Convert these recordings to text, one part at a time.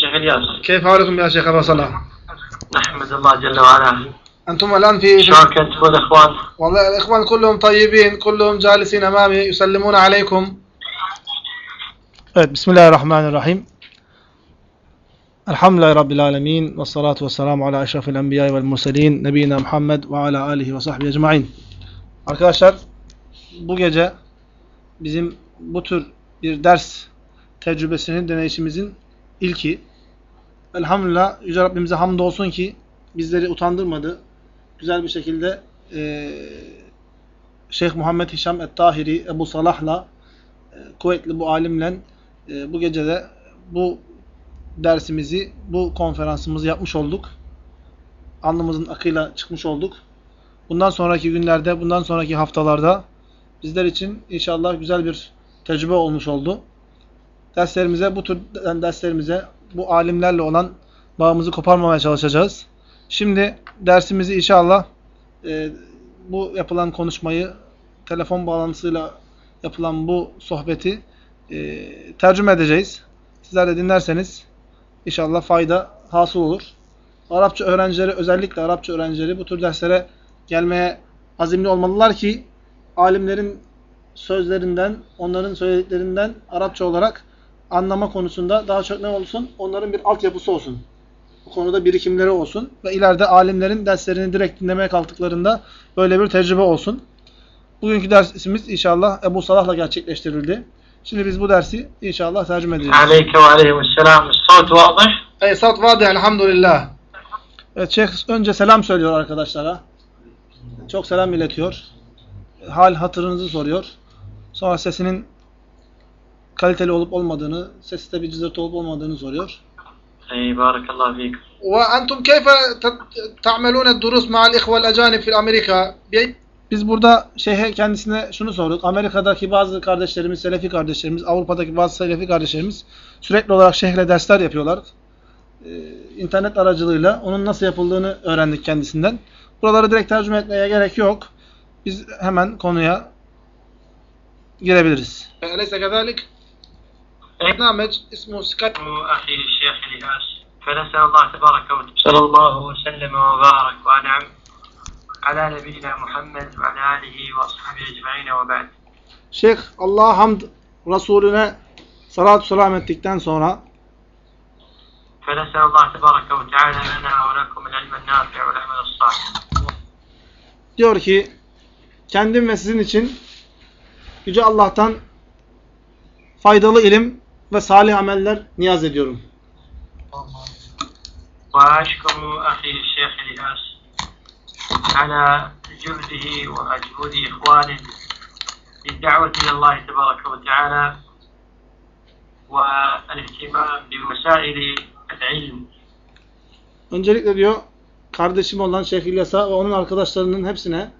شيخ الياس كيف حالكم يا شيخ أبو صلاح؟ نحمد الله جل وعلا أنتم الآن في شلون كنتم الاخوان؟ والله الاخوان كلهم طيبين كلهم جالسين أمامي يسلمون عليكم طيب، بسم الله الرحمن الرحيم الحمد لله رب العالمين والصلاة والسلام على أشرف الأنبياء والمرسلين نبينا محمد وعلى آله وصحبه أجمعين sahbihi ecmain. Arkadaşlar bu gece bizim bu tür bir ders tecrübesinin, deneyişimizin ilki. Elhamdülillah, Yüce Rabbimize hamdolsun ki bizleri utandırmadı. Güzel bir şekilde eee Şeyh Muhammed Hişam Et-Tahiri, Ebu Salah'la e, kuvvetli bu alimle e, bu gecede bu dersimizi, bu konferansımızı yapmış olduk. Alnımızın akıyla çıkmış olduk. Bundan sonraki günlerde, bundan sonraki haftalarda bizler için inşallah güzel bir tecrübe olmuş oldu. Derslerimize, bu tür derslerimize, bu alimlerle olan bağımızı koparmamaya çalışacağız. Şimdi dersimizi inşallah e, bu yapılan konuşmayı telefon bağlantısıyla yapılan bu sohbeti e, tercüme edeceğiz. Sizler de dinlerseniz inşallah fayda hasıl olur. Arapça öğrencileri özellikle Arapça öğrencileri bu tür derslere gelmeye azimli olmalılar ki alimlerin sözlerinden, onların söylediklerinden Arapça olarak anlama konusunda daha çok ne olsun? Onların bir altyapısı olsun. Bu konuda birikimleri olsun ve ileride alimlerin derslerini direkt dinlemeye kalktıklarında böyle bir tecrübe olsun. Bugünkü dersimiz inşallah Ebu Salah'la gerçekleştirildi. Şimdi biz bu dersi inşallah tercüme edeceğiz. Aleyke ve aleyhisselam. Saut vadır. Ey saut vadır elhamdülillah. Evet şeyh önce selam söylüyor arkadaşlara. Çok selam iletiyor. Hal hatırınızı soruyor. Sonra sesinin kaliteli olup olmadığını, seste bir cızırtı olup olmadığını soruyor. Ey barakallahu fik. Ve entum keyfe ta'melune durus ma'al ihvel ecanib fil Amerika? Biz burada şeyhe kendisine şunu sorduk. Amerika'daki bazı kardeşlerimiz, Selefi kardeşlerimiz, Avrupa'daki bazı Selefi kardeşlerimiz sürekli olarak şeyhle dersler yapıyorlar. Ee, internet aracılığıyla onun nasıl yapıldığını öğrendik kendisinden. Buraları direkt tercüme etmeye gerek yok. Biz hemen konuya girebiliriz. Öyleyse kezalik. برنامج اسمه سكايب اخي الشيخ الياس فنسال الله تبارك وتعالى صلى الله وسلم وبارك وانعم على نبينا محمد وعلى اله واصحابه اجمعين وبعد Şeyh Allah'a hamd Resulüne salatu selam ettikten sonra فنسال الله تبارك وتعالى لنا ولكم العلم النافع والعمل الصالح diyor ki kendim ve sizin için Yüce Allah'tan faydalı ilim ve salih ameller niyaz ediyorum. وأشكر أخي الشيخ الياس على جهده ومجهود إخوانه للدعوة إلى الله تبارك وتعالى والاهتمام بمسائل العلم Öncelikle diyor kardeşim olan Şeyh İlyas'a ve onun arkadaşlarının hepsine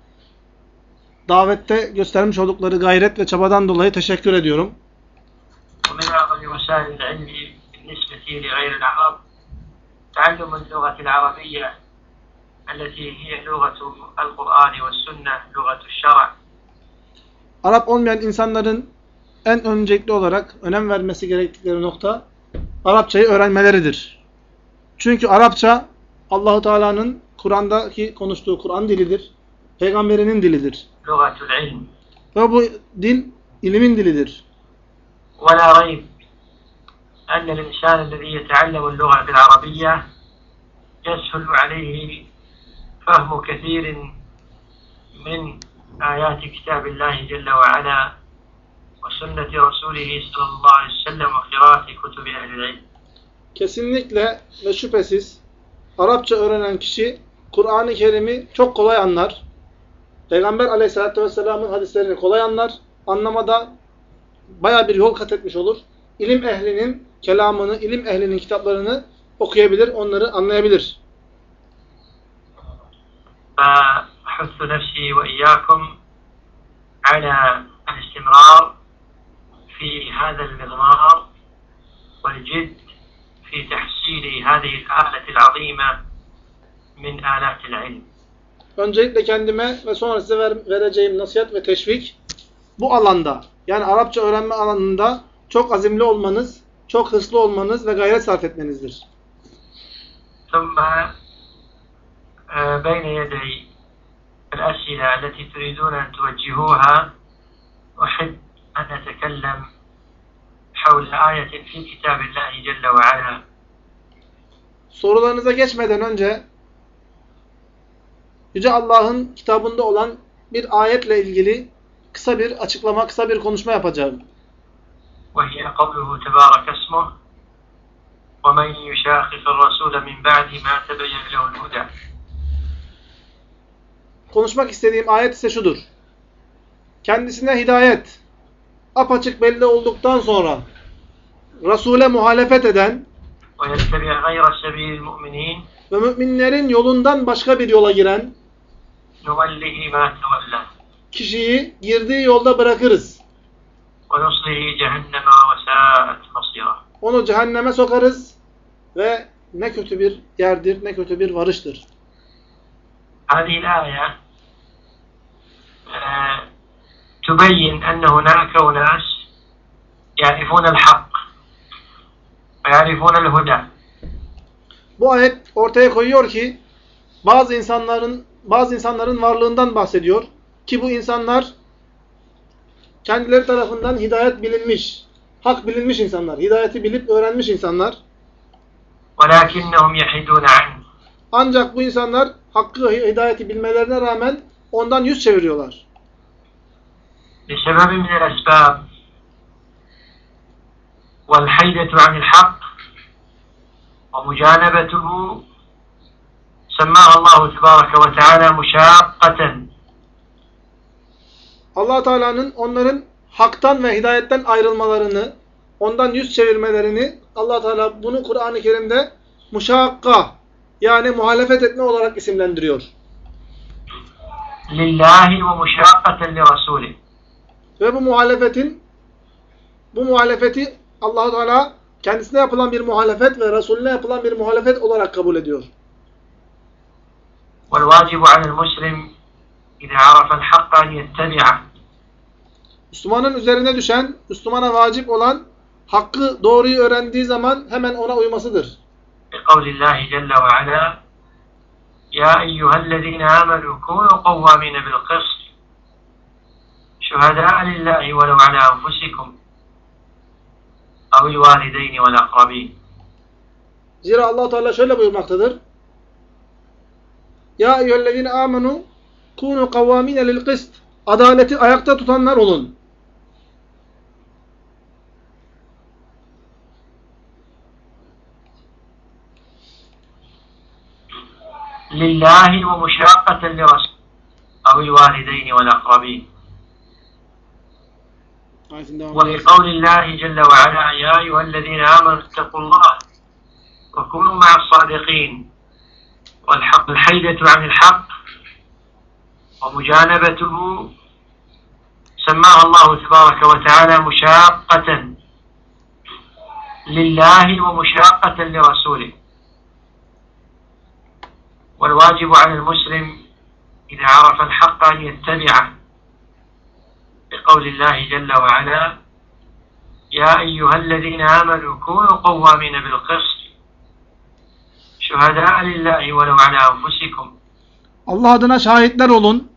davette göstermiş oldukları gayret ve çabadan dolayı teşekkür ediyorum. ومن أعظم وسائل العلم بالنسبة لغير العرب تعلم اللغة العربية التي هي لغة القرآن والسنة لغة الشرع Arap olmayan insanların en öncelikli olarak önem vermesi gerektikleri nokta Arapçayı öğrenmeleridir. Çünkü Arapça Allahu Teala'nın Kur'an'daki konuştuğu Kur'an dilidir. Peygamberinin dilidir. لغة العلم Ve bu dil ilimin dilidir. ولا ريب أن الإنسان الذي يتعلم اللغة العربية يسهل عليه فهم كثير من آيات كتاب الله جل وعلا وسنة رسوله صلى الله عليه وسلم وقراءة كتب أهل العلم Kesinlikle ve şüphesiz Arapça öğrenen kişi Kur'an-ı Kerim'i çok kolay anlar. Peygamber aleyhissalatü vesselamın hadislerini kolay anlar. Anlamada baya bir yol kat etmiş olur. İlim ehlinin kelamını, ilim ehlinin kitaplarını okuyabilir, onları anlayabilir. فأحث نفسي وإياكم على الاستمرار في هذا المضمار والجد في تحصيل هذه الآلة العظيمة من آلات العلم Öncelikle kendime ve sonra size ver- vereceğim nasihat ve teşvik bu alanda Yani Arapça öğrenme alanında çok azimli olmanız, çok hırslı olmanız ve gayret sarf etmenizdir. ثم آه، بين يدي الأسئلة التي تريدون أن توجهوها أحب أن أتكلم حول آية في كتاب الله جل وعلا Sorularınıza geçmeden önce Yüce Allah'ın kitabında olan bir ayetle ilgili kısa bir açıklama, kısa bir konuşma yapacağım. وهي قوله تبارك اسمه ومن يشاقق الرسول من بعد ما تبين له الهدى Konuşmak istediğim ayet ise şudur. Kendisine hidayet apaçık belli olduktan sonra Resul'e muhalefet eden ويتبع غير سبيل المؤمنين ve müminlerin yolundan başka bir yola giren نوله ما تولى kişiyi girdiği yolda bırakırız. ونصله جهنم وساءت مصيره Onu cehenneme sokarız ve ne kötü bir yerdir, ne kötü bir varıştır. هذه الآية آه، تبين أن هناك أناس يعرفون الحق ويعرفون الهدى Bu ayet ortaya koyuyor ki bazı insanların bazı insanların varlığından bahsediyor ki bu insanlar kendileri tarafından hidayet bilinmiş, hak bilinmiş insanlar, hidayeti bilip öğrenmiş insanlar. ولكنهم يحيدون عنه Ancak bu insanlar hakkı hidayeti bilmelerine rağmen ondan yüz çeviriyorlar. لسبب من الأسباب والحيدة عن الحق ومجانبته semmâ Allahu tebâreke ve teâlâ müşâkkaten. allah Teala'nın onların haktan ve hidayetten ayrılmalarını, ondan yüz çevirmelerini allah Teala bunu Kur'an-ı Kerim'de muşakka yani muhalefet etme olarak isimlendiriyor. Lillahi ve muşakkaten li Rasulü. Ve bu muhalefetin bu muhalefeti allah Teala kendisine yapılan bir muhalefet ve Resulüne yapılan bir muhalefet olarak kabul ediyor. والواجب على المسلم إذا عرف الحق أن يتبعه Müslümanın üzerine düşen, Müslümana vacip olan hakkı doğruyu öğrendiği zaman hemen ona uymasıdır. بقول الله جل وعلا يا أيها الذين آمنوا كونوا قوامين بالقسط شهداء لله ولو على أنفسكم أو الوالدين والأقربين Zira allah Teala şöyle buyurmaktadır. Ya eyyühellezine amenu kunu kavvamine lil kıst. Adaleti ayakta tutanlar olun. لله ومشاقة لرسول أو الوالدين والأقربين ولقول الله جل وعلا يا أيها الذين آمنوا اتقوا الله وكونوا مع الصادقين والحق الحيدة عن الحق ومجانبته سماها الله تبارك وتعالى مشاقة لله ومشاقة لرسوله. والواجب على المسلم إذا عرف الحق أن يتبعه بقول الله جل وعلا يا أيها الذين آمنوا كونوا قوامين بالقسط şuhada lillahi ve ala enfusikum. Allah adına şahitler olun.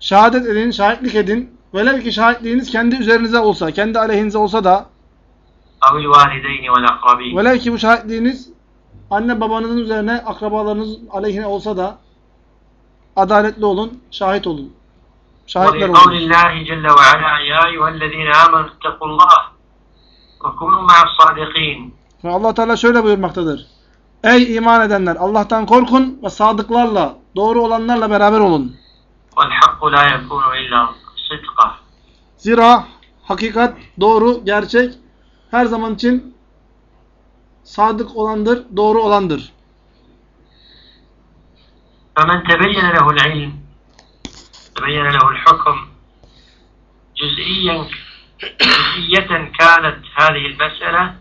Şehadet edin, şahitlik edin. Velev ki şahitliğiniz kendi üzerinize olsa, kendi aleyhinize olsa da avil valideyni vel akrabin. Velev ki bu şahitliğiniz anne babanızın üzerine akrabalarınız aleyhine olsa da adaletli olun, şahit olun. Şahitler olun. Kavlillahi celle ve ala ya eyyühellezine. Allah Teala şöyle buyurmaktadır. Ey iman edenler Allah'tan korkun ve sadıklarla, doğru olanlarla beraber olun. والحق لا يكون إلا صدقه Zira hakikat, doğru, gerçek her zaman için sadık olandır, doğru olandır. فمن تبين له العلم تبين له الحكم جزئيا جزئية كانت هذه المسألة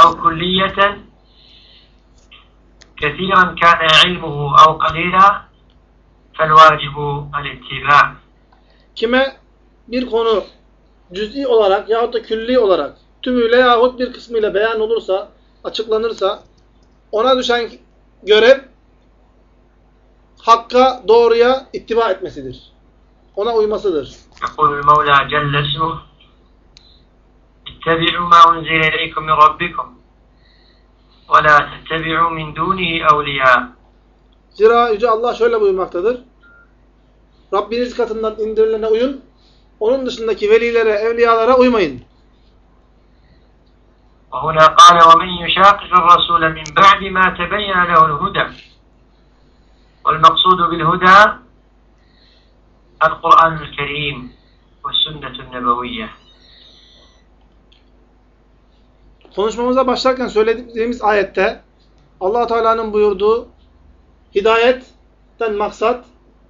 أو كلية كثيرا كان علمه أو قليلا فالواجب الاتباع Kime bir konu cüz'i olarak yahut da külli olarak tümüyle yahut bir kısmıyla beyan olursa, açıklanırsa ona düşen görev hakka, doğruya ittiba etmesidir. Ona uymasıdır. يقول المولى جل اسمه اتبعوا ما أنزل إليكم من ربكم ولا تتبعوا من دونه أولياء Zira Yüce Allah şöyle buyurmaktadır. Rabbiniz katından indirilene uyun, onun dışındaki velilere, evliyalara uymayın. وهنا قال ومن يشاقق الرسول من بعد ما تبين له الهدى والمقصود بالهدى القرآن الكريم والسنة النبوية konuşmamıza başlarken söylediğimiz ayette allah Teala'nın buyurduğu hidayetten maksat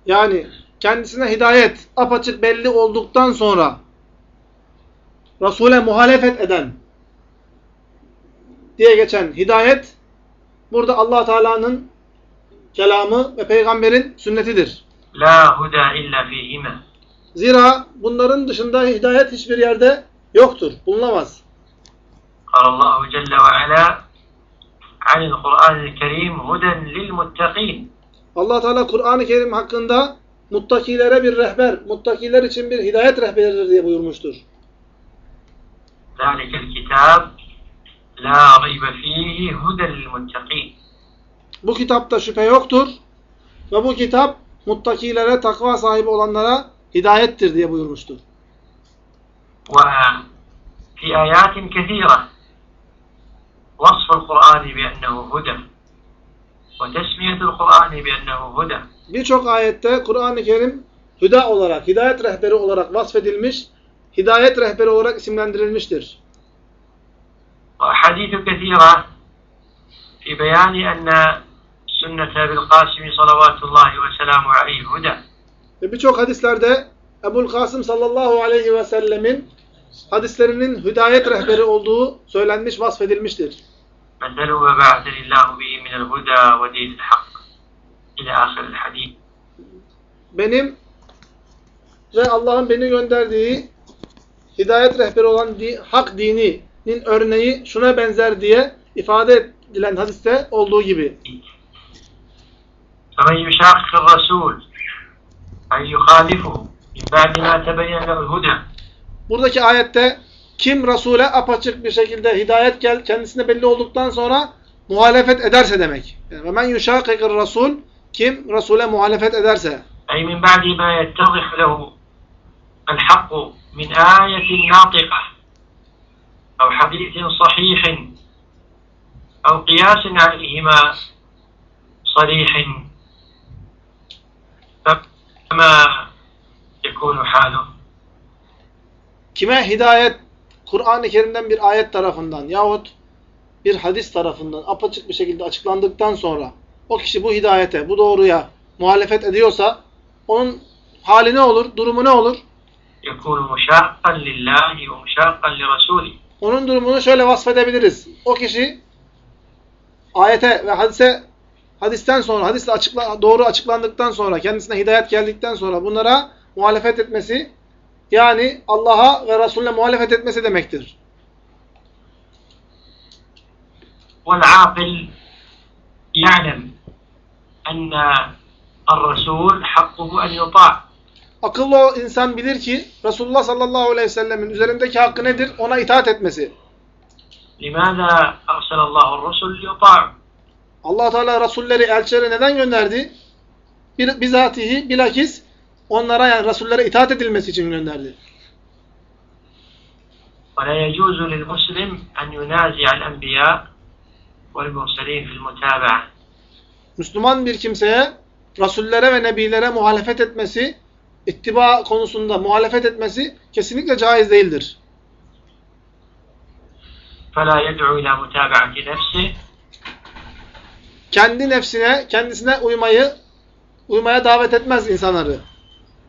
yani kendisine hidayet apaçık belli olduktan sonra Resul'e muhalefet eden diye geçen hidayet burada allah Teala'nın kelamı ve peygamberin sünnetidir. La huda illa fihime. Zira bunların dışında hidayet hiçbir yerde yoktur, bulunamaz. Allahu Celle ve Ala anil Kur'an-ı Kerim huden. Allah Teala Kur'an-ı Kerim hakkında muttakilere bir rehber, muttakiler için bir hidayet rehberidir diye buyurmuştur. Zalikel kitab la raybe fihi huden muttakin. Bu kitapta şüphe yoktur ve bu kitap muttakilere, takva sahibi olanlara hidayettir diye buyurmuştur. Ve fi ayatin kesira وصف القرآن بأنه هدى وتسمية القرآن بأنه هدى Birçok ayette Kur'an-ı Kerim hüda olarak, hidayet rehberi olarak vasfedilmiş, hidayet rehberi olarak isimlendirilmiştir. وأحاديث كثيرة في بيان أن سنة أبي القاسم صلوات الله وسلامه عليه هدى Ve birçok hadislerde Ebul Kasım sallallahu aleyhi ve sellemin hadislerinin hidayet rehberi olduğu söylenmiş, vasfedilmiştir. مثل ما بعثني الله به من الهدى ودين الحق إلى آخر الحديث Benim ve Allah'ın beni gönderdiği hidayet rehberi olan di, hak dininin örneği şuna benzer diye ifade edilen hadiste olduğu gibi. فمن يشاقق الرسول أن يخالفه من بعد ما تبين له الهدى Buradaki ayette kim Resul'e apaçık bir şekilde hidayet gel kendisine belli olduktan sonra muhalefet ederse demek. Yani men yuşakikir Resul kim Resul'e muhalefet ederse. Ay min ba'di ma yettadih lehu el hakku min ayetin natika ev hadisin sahihin ev kıyasin aleyhima sarihin fema yekunu halu. Kime hidayet Kur'an-ı Kerim'den bir ayet tarafından yahut bir hadis tarafından apaçık bir şekilde açıklandıktan sonra o kişi bu hidayete, bu doğruya muhalefet ediyorsa onun hali ne olur, durumu ne olur? Onun durumunu şöyle vasfedebiliriz. O kişi ayete ve hadise hadisten sonra, hadisle açıkla, doğru açıklandıktan sonra, kendisine hidayet geldikten sonra bunlara muhalefet etmesi yani Allah'a ve Resulüne muhalefet etmesi demektir. والعاقل يعلم أن الرسول حقه أن يطاع Akıllı o insan bilir ki Resulullah sallallahu aleyhi ve sellemin üzerindeki hakkı nedir? Ona itaat etmesi. لماذا أرسل الله الرسل ليطاع allah Teala Resulleri, elçileri neden gönderdi? Bir, bizatihi, bilakis onlara yani Resullere itaat edilmesi için gönderdi. ولا يجوز للمسلم أن ينازع الأنبياء والمرسلين في المتابعة Müslüman bir kimseye Resullere ve Nebilere muhalefet etmesi, ittiba konusunda muhalefet etmesi kesinlikle caiz değildir. فلا يدعو إلى متابعة نفسه Kendi nefsine, kendisine uymayı, uymaya davet etmez insanları.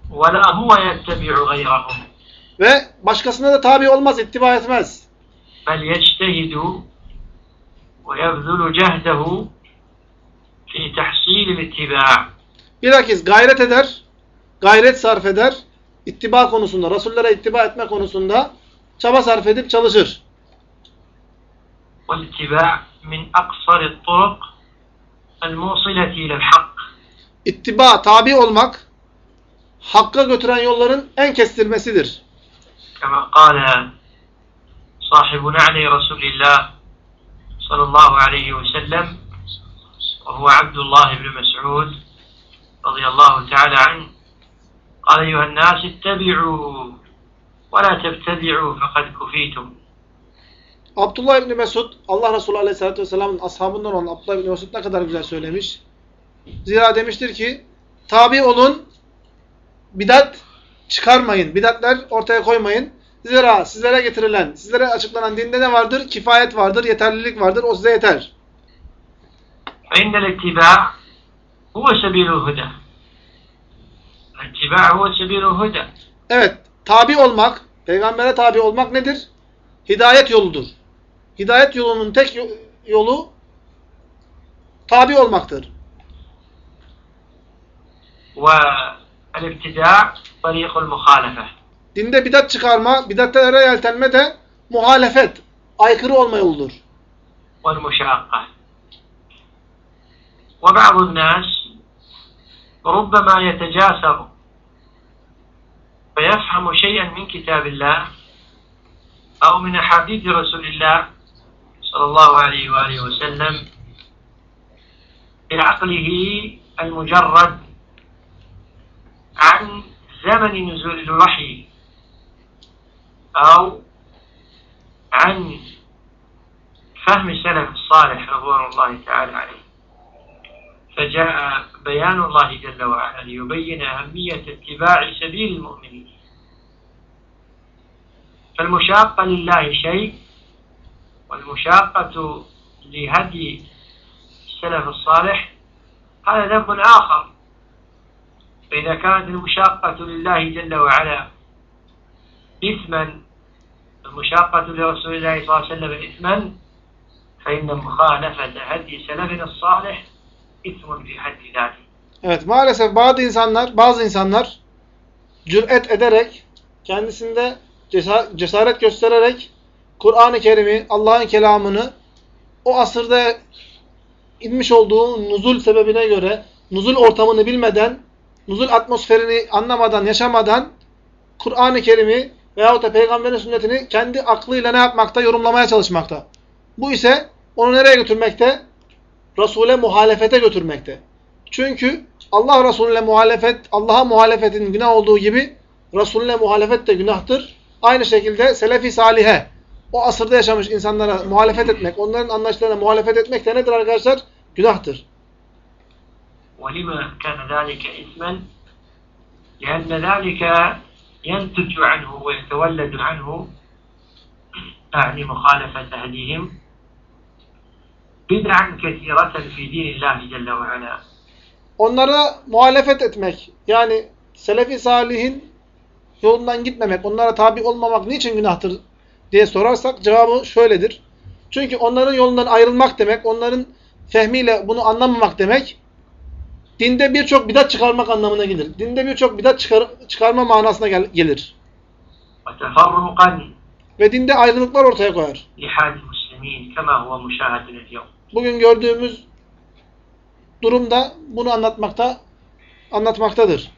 ولا هو يتبع غيرهم Ve başkasına da tabi olmaz, ittiba etmez. بل يجتهد ويبذل جهده في تحصيل الاتباع Bilakis gayret eder, gayret sarf eder ittiba konusunda, Resullere ittiba etme konusunda çaba sarf edip çalışır. والاتباع من أقصر الطرق الموصلة إلى الحق İttiba, tabi olmak, hakka götüren yolların en kestirmesidir. كما قال صاحب نعل رسول الله صلى الله عليه وسلم وهو عبد الله بن مسعود رضي الله تعالى عنه قال أيها الناس اتبعوا ولا تبتدعوا فقد كفيتم Abdullah İbni Mesud, Allah Resulü Aleyhisselatü Vesselam'ın ashabından olan Abdullah İbni Mesud ne kadar güzel söylemiş. Zira demiştir ki, tabi olun, bidat çıkarmayın. Bidatler ortaya koymayın. Zira sizlere getirilen, sizlere açıklanan dinde ne vardır? Kifayet vardır, yeterlilik vardır. O size yeter. İndel ittiba huve sebilul huda. İttiba huve sebilul huda. Evet, tabi olmak, peygambere tabi olmak nedir? Hidayet yoludur. Hidayet yolunun tek yolu tabi olmaktır. Ve والابتداع طريق المخالفة. Dinde bidat çıkarma, bidatlere yeltenme de muhalefet, aykırı olma yoludur. والمشاقة. وبعض الناس ربما يتجاسر فيفهم شيئا من كتاب الله أو من أحاديث رسول الله صلى الله عليه وآله وسلم بعقله المجرد عن زمن نزول الوحي أو عن فهم السلف الصالح رضوان الله تعالى عليه. فجاء بيان الله جل وعلا ليبين أهمية اتباع سبيل المؤمنين. فالمشاقة لله شيء والمشاقة لهدي السلف الصالح هذا ذنب آخر. فإذا كانت المشاقة لله جل وعلا إثما المشاقة لرسول الله صلى الله عليه وسلم إثما فإن مخالفة هدي سلفنا الصالح إثم في حد ذاته Evet maalesef bazı insanlar, bazı insanlar cüret ederek, kendisinde cesa- cesaret göstererek Kur'an-ı Kerim'i, Allah'ın kelamını o asırda inmiş olduğu nuzul sebebine göre, nuzul ortamını bilmeden, nuzul atmosferini anlamadan, yaşamadan Kur'an-ı Kerim'i veyahut da Peygamberin sünnetini kendi aklıyla ne yapmakta? Yorumlamaya çalışmakta. Bu ise onu nereye götürmekte? Resul'e muhalefete götürmekte. Çünkü Allah Resulüne muhalefet, Allah'a muhalefetin günah olduğu gibi Resulüne muhalefet de günahtır. Aynı şekilde Selefi Salihe, o asırda yaşamış insanlara muhalefet etmek, onların anlayışlarına muhalefet etmek de nedir arkadaşlar? Günahtır. ولما كان ذلك إثما لأن ذلك ينتج عنه ويتولد عنه أعني مخالفة هديهم بدعا كثيرة في دين الله جل وعلا Onlara muhalefet etmek, yani Selefi Salih'in yolundan gitmemek, onlara tabi olmamak niçin günahtır diye sorarsak cevabı şöyledir. Çünkü onların yolundan ayrılmak demek, onların fehmiyle bunu anlamamak demek, dinde birçok bidat çıkarmak anlamına gelir. Dinde birçok bidat çıkar, çıkarma manasına gel- gelir. وتفرقا Ve dinde ayrılıklar ortaya koyar. لحال المسلمين كما هو مشاهد اليوم Bugün gördüğümüz durumda bunu anlatmakta anlatmaktadır.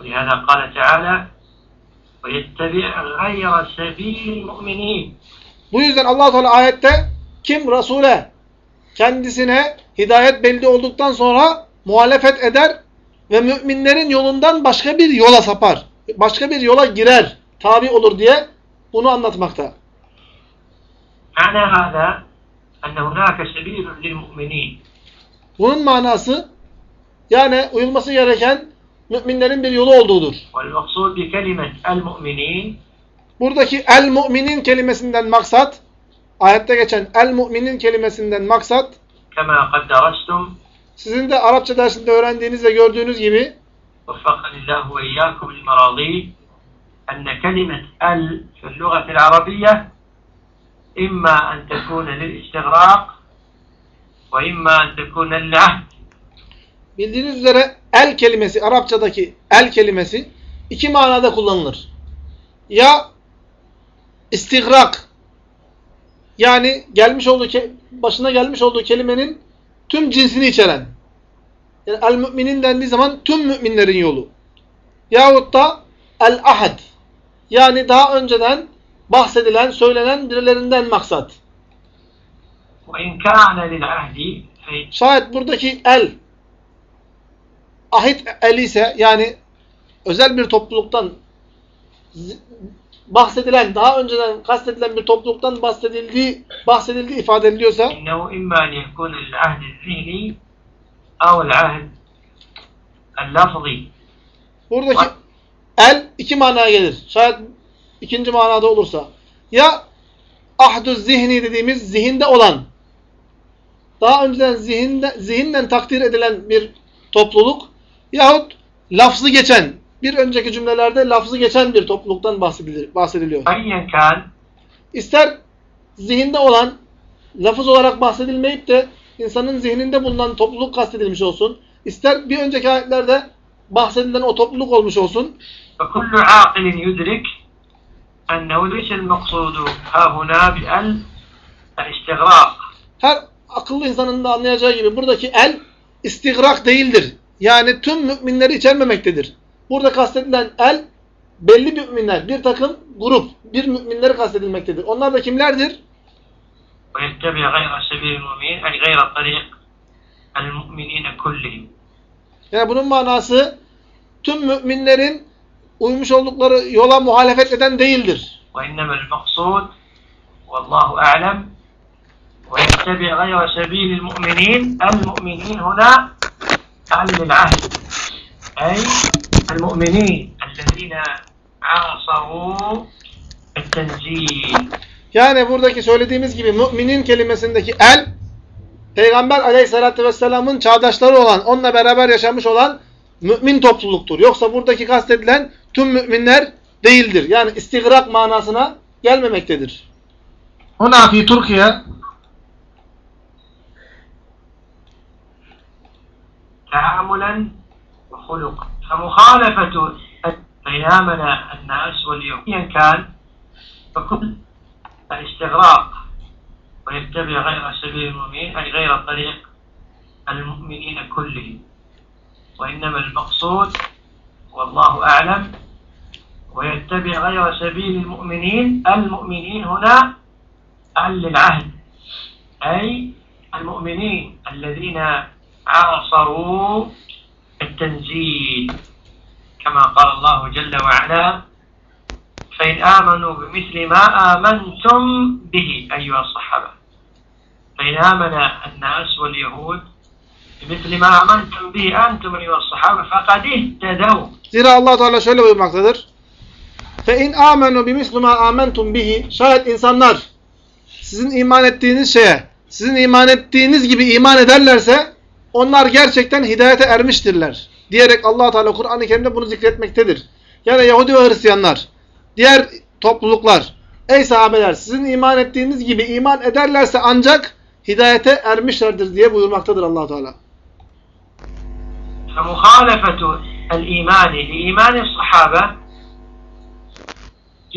ولهذا قال تعالى ويتبع غير سبيل المؤمنين Bu yüzden Allah Teala ayette kim Resul'e kendisine hidayet belli olduktan sonra muhalefet eder ve müminlerin yolundan başka bir yola sapar. Başka bir yola girer, tabi olur diye bunu anlatmakta. Bunun manası yani uyulması gereken müminlerin bir yolu olduğudur. Buradaki el-mu'minin kelimesinden maksat ayette geçen el-mu'minin kelimesinden maksat sizin de Arapça dersinde öğrendiğiniz ve gördüğünüz gibi وفقني الله وإياكم للمراضي أن كلمة ال في اللغة العربية إما أن تكون للاستغراق وإما أن تكون للعهد bildiğiniz üzere el kelimesi Arapçadaki el kelimesi iki manada kullanılır. Ya istigrak yani gelmiş olduğu başına gelmiş olduğu kelimenin Tüm cinsini içeren. Yani el-müminin dendiği zaman tüm müminlerin yolu. Yahut da el-ahad. Yani daha önceden bahsedilen, söylenen birilerinden maksat. Şayet buradaki el ahit el ise yani özel bir topluluktan bahsedilen, daha önceden kastedilen bir topluluktan bahsedildiği, bahsedildiği ifade ediliyorsa اِنَّهُ اِمَّا لِيَكُونَ الْعَهْدِ الزِّهْنِ اَوْ الْعَهْدِ اللَّفْظِ Buradaki el iki manaya gelir. Şayet ikinci manada olursa. Ya ahdu zihni dediğimiz zihinde olan, daha önceden zihinde, zihinden takdir edilen bir topluluk yahut lafzı geçen, bir önceki cümlelerde lafzı geçen bir topluluktan bahsediliyor. اَيَّنْ كَانْ İster zihinde olan, lafız olarak bahsedilmeyip de insanın zihninde bulunan topluluk kastedilmiş olsun. İster bir önceki ayetlerde bahsedilen o topluluk olmuş olsun. فَكُلُّ عَاقِلٍ يُدْرِكْ أَنَّهُ لَيْسَ الْمَقْصُودُ هَا هُنَا بِأَلْ الْاِسْتِغْرَاقِ Her akıllı insanın da anlayacağı gibi buradaki el istigrak değildir. Yani tüm müminleri içermemektedir. Burada kastedilen el belli müminler, bir takım grup, bir müminleri kastedilmektedir. Onlar da kimlerdir? وَيَتَّبِعَ غَيْرَ سَبِيلِ الْمُؤْمِنِينَ اَيْ غَيْرَ طَرِيقِ الْمُؤْمِنِينَ كُلِّهِمْ Yani bunun manası tüm müminlerin uymuş oldukları yola muhalefet eden değildir. وَاِنَّمَا الْمَقْصُودُ وَاللّٰهُ أَعْلَمُ وَيَتَّبِعَ غَيْرَ سَب۪يلِ الْمُؤْمِنِينَ الْمُؤْمِنِينَ هُنَا أهل العهد أي المؤمنين الذين عاصروا التنزيل Yani buradaki söylediğimiz gibi müminin kelimesindeki el Peygamber aleyhissalatü vesselamın çağdaşları olan, onunla beraber yaşamış olan mümin topluluktur. Yoksa buradaki kastedilen tüm müminler değildir. Yani istigrak manasına gelmemektedir. Huna fi Türkiye تعاملا وخلقا فمخالفة بينامنا الناس واليوم. إن كان فكل الاستغراق ويتبع غير سبيل المؤمنين أي غير طريق المؤمنين كلهم وإنما المقصود والله أعلم ويتبع غير سبيل المؤمنين المؤمنين هنا أهل العهد أي المؤمنين الذين عاصروا التنزيل كما قال الله جل وعلا فإن آمنوا بمثل ما آمنتم به أيها الصحابة فإن آمن الناس واليهود بمثل ما آمنتم به أنتم أيها الصحابة فقد اهتدوا Zira Allah Teala şöyle buyurmaktadır. Fe in amenu bimisli ma amentum bihi. Şayet insanlar sizin iman ettiğiniz şeye, sizin iman ettiğiniz gibi iman ederlerse onlar gerçekten hidayete ermiştirler. Diyerek Allah Teala Kur'an-ı Kerim'de bunu zikretmektedir. Yani Yahudi ve Hristiyanlar, diğer topluluklar, ey sahabeler sizin iman ettiğiniz gibi iman ederlerse ancak hidayete ermişlerdir diye buyurmaktadır Allah Teala. فمخالفة الإيمان لإيمان الصحابة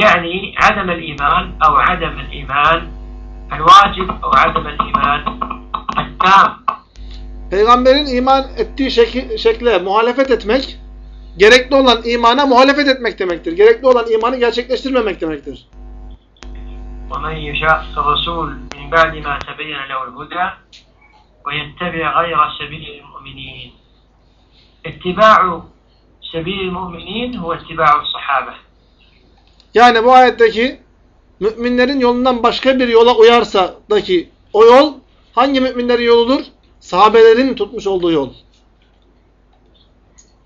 يعني عدم الإيمان أو عدم الإيمان الواجب أو عدم الإيمان التام Peygamberin iman ettiği şekli, şekle muhalefet etmek, gerekli olan imana muhalefet etmek demektir. Gerekli olan imanı gerçekleştirmemek demektir. ومن يشاقق الرسول من بعد ما تبين له الهدى ويتبع غير سبيل المؤمنين اتباع سبيل المؤمنين هو اتباع الصحابة Yani bu ayetteki müminlerin yolundan başka bir yola uyarsa daki o yol hangi müminlerin yoludur? Sahabelerin tutmuş olduğu yol.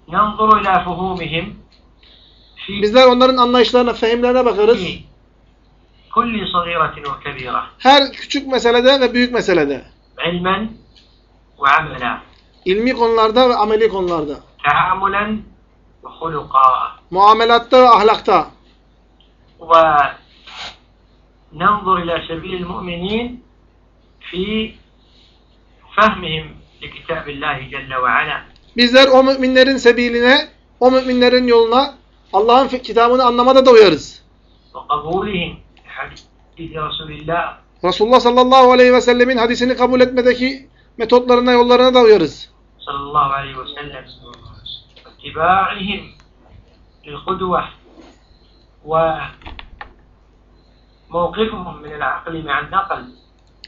Yanzuru ila fuhumihim Bizler onların anlayışlarına, fehimlerine bakarız. Kulli sagiratin ve kebira. Her küçük meselede ve büyük meselede. İlmen ve amela. İlmi konularda ve ameli konularda. Teamulen ve huluka. Muamelatta ve ahlakta. Ve nenzur ila sebilil mu'minin fi fahmihim li kitabillahi celle ve ala. Bizler o müminlerin sebiline, o müminlerin yoluna Allah'ın kitabını anlamada da uyarız. Ve kabulihim hadisi Resulillah. Resulullah sallallahu aleyhi ve sellemin hadisini kabul etmedeki metotlarına, yollarına da uyarız. Sallallahu aleyhi ve sellem. İttibaihim lil-kudve ve mevkifhum minel akli me'an nakl.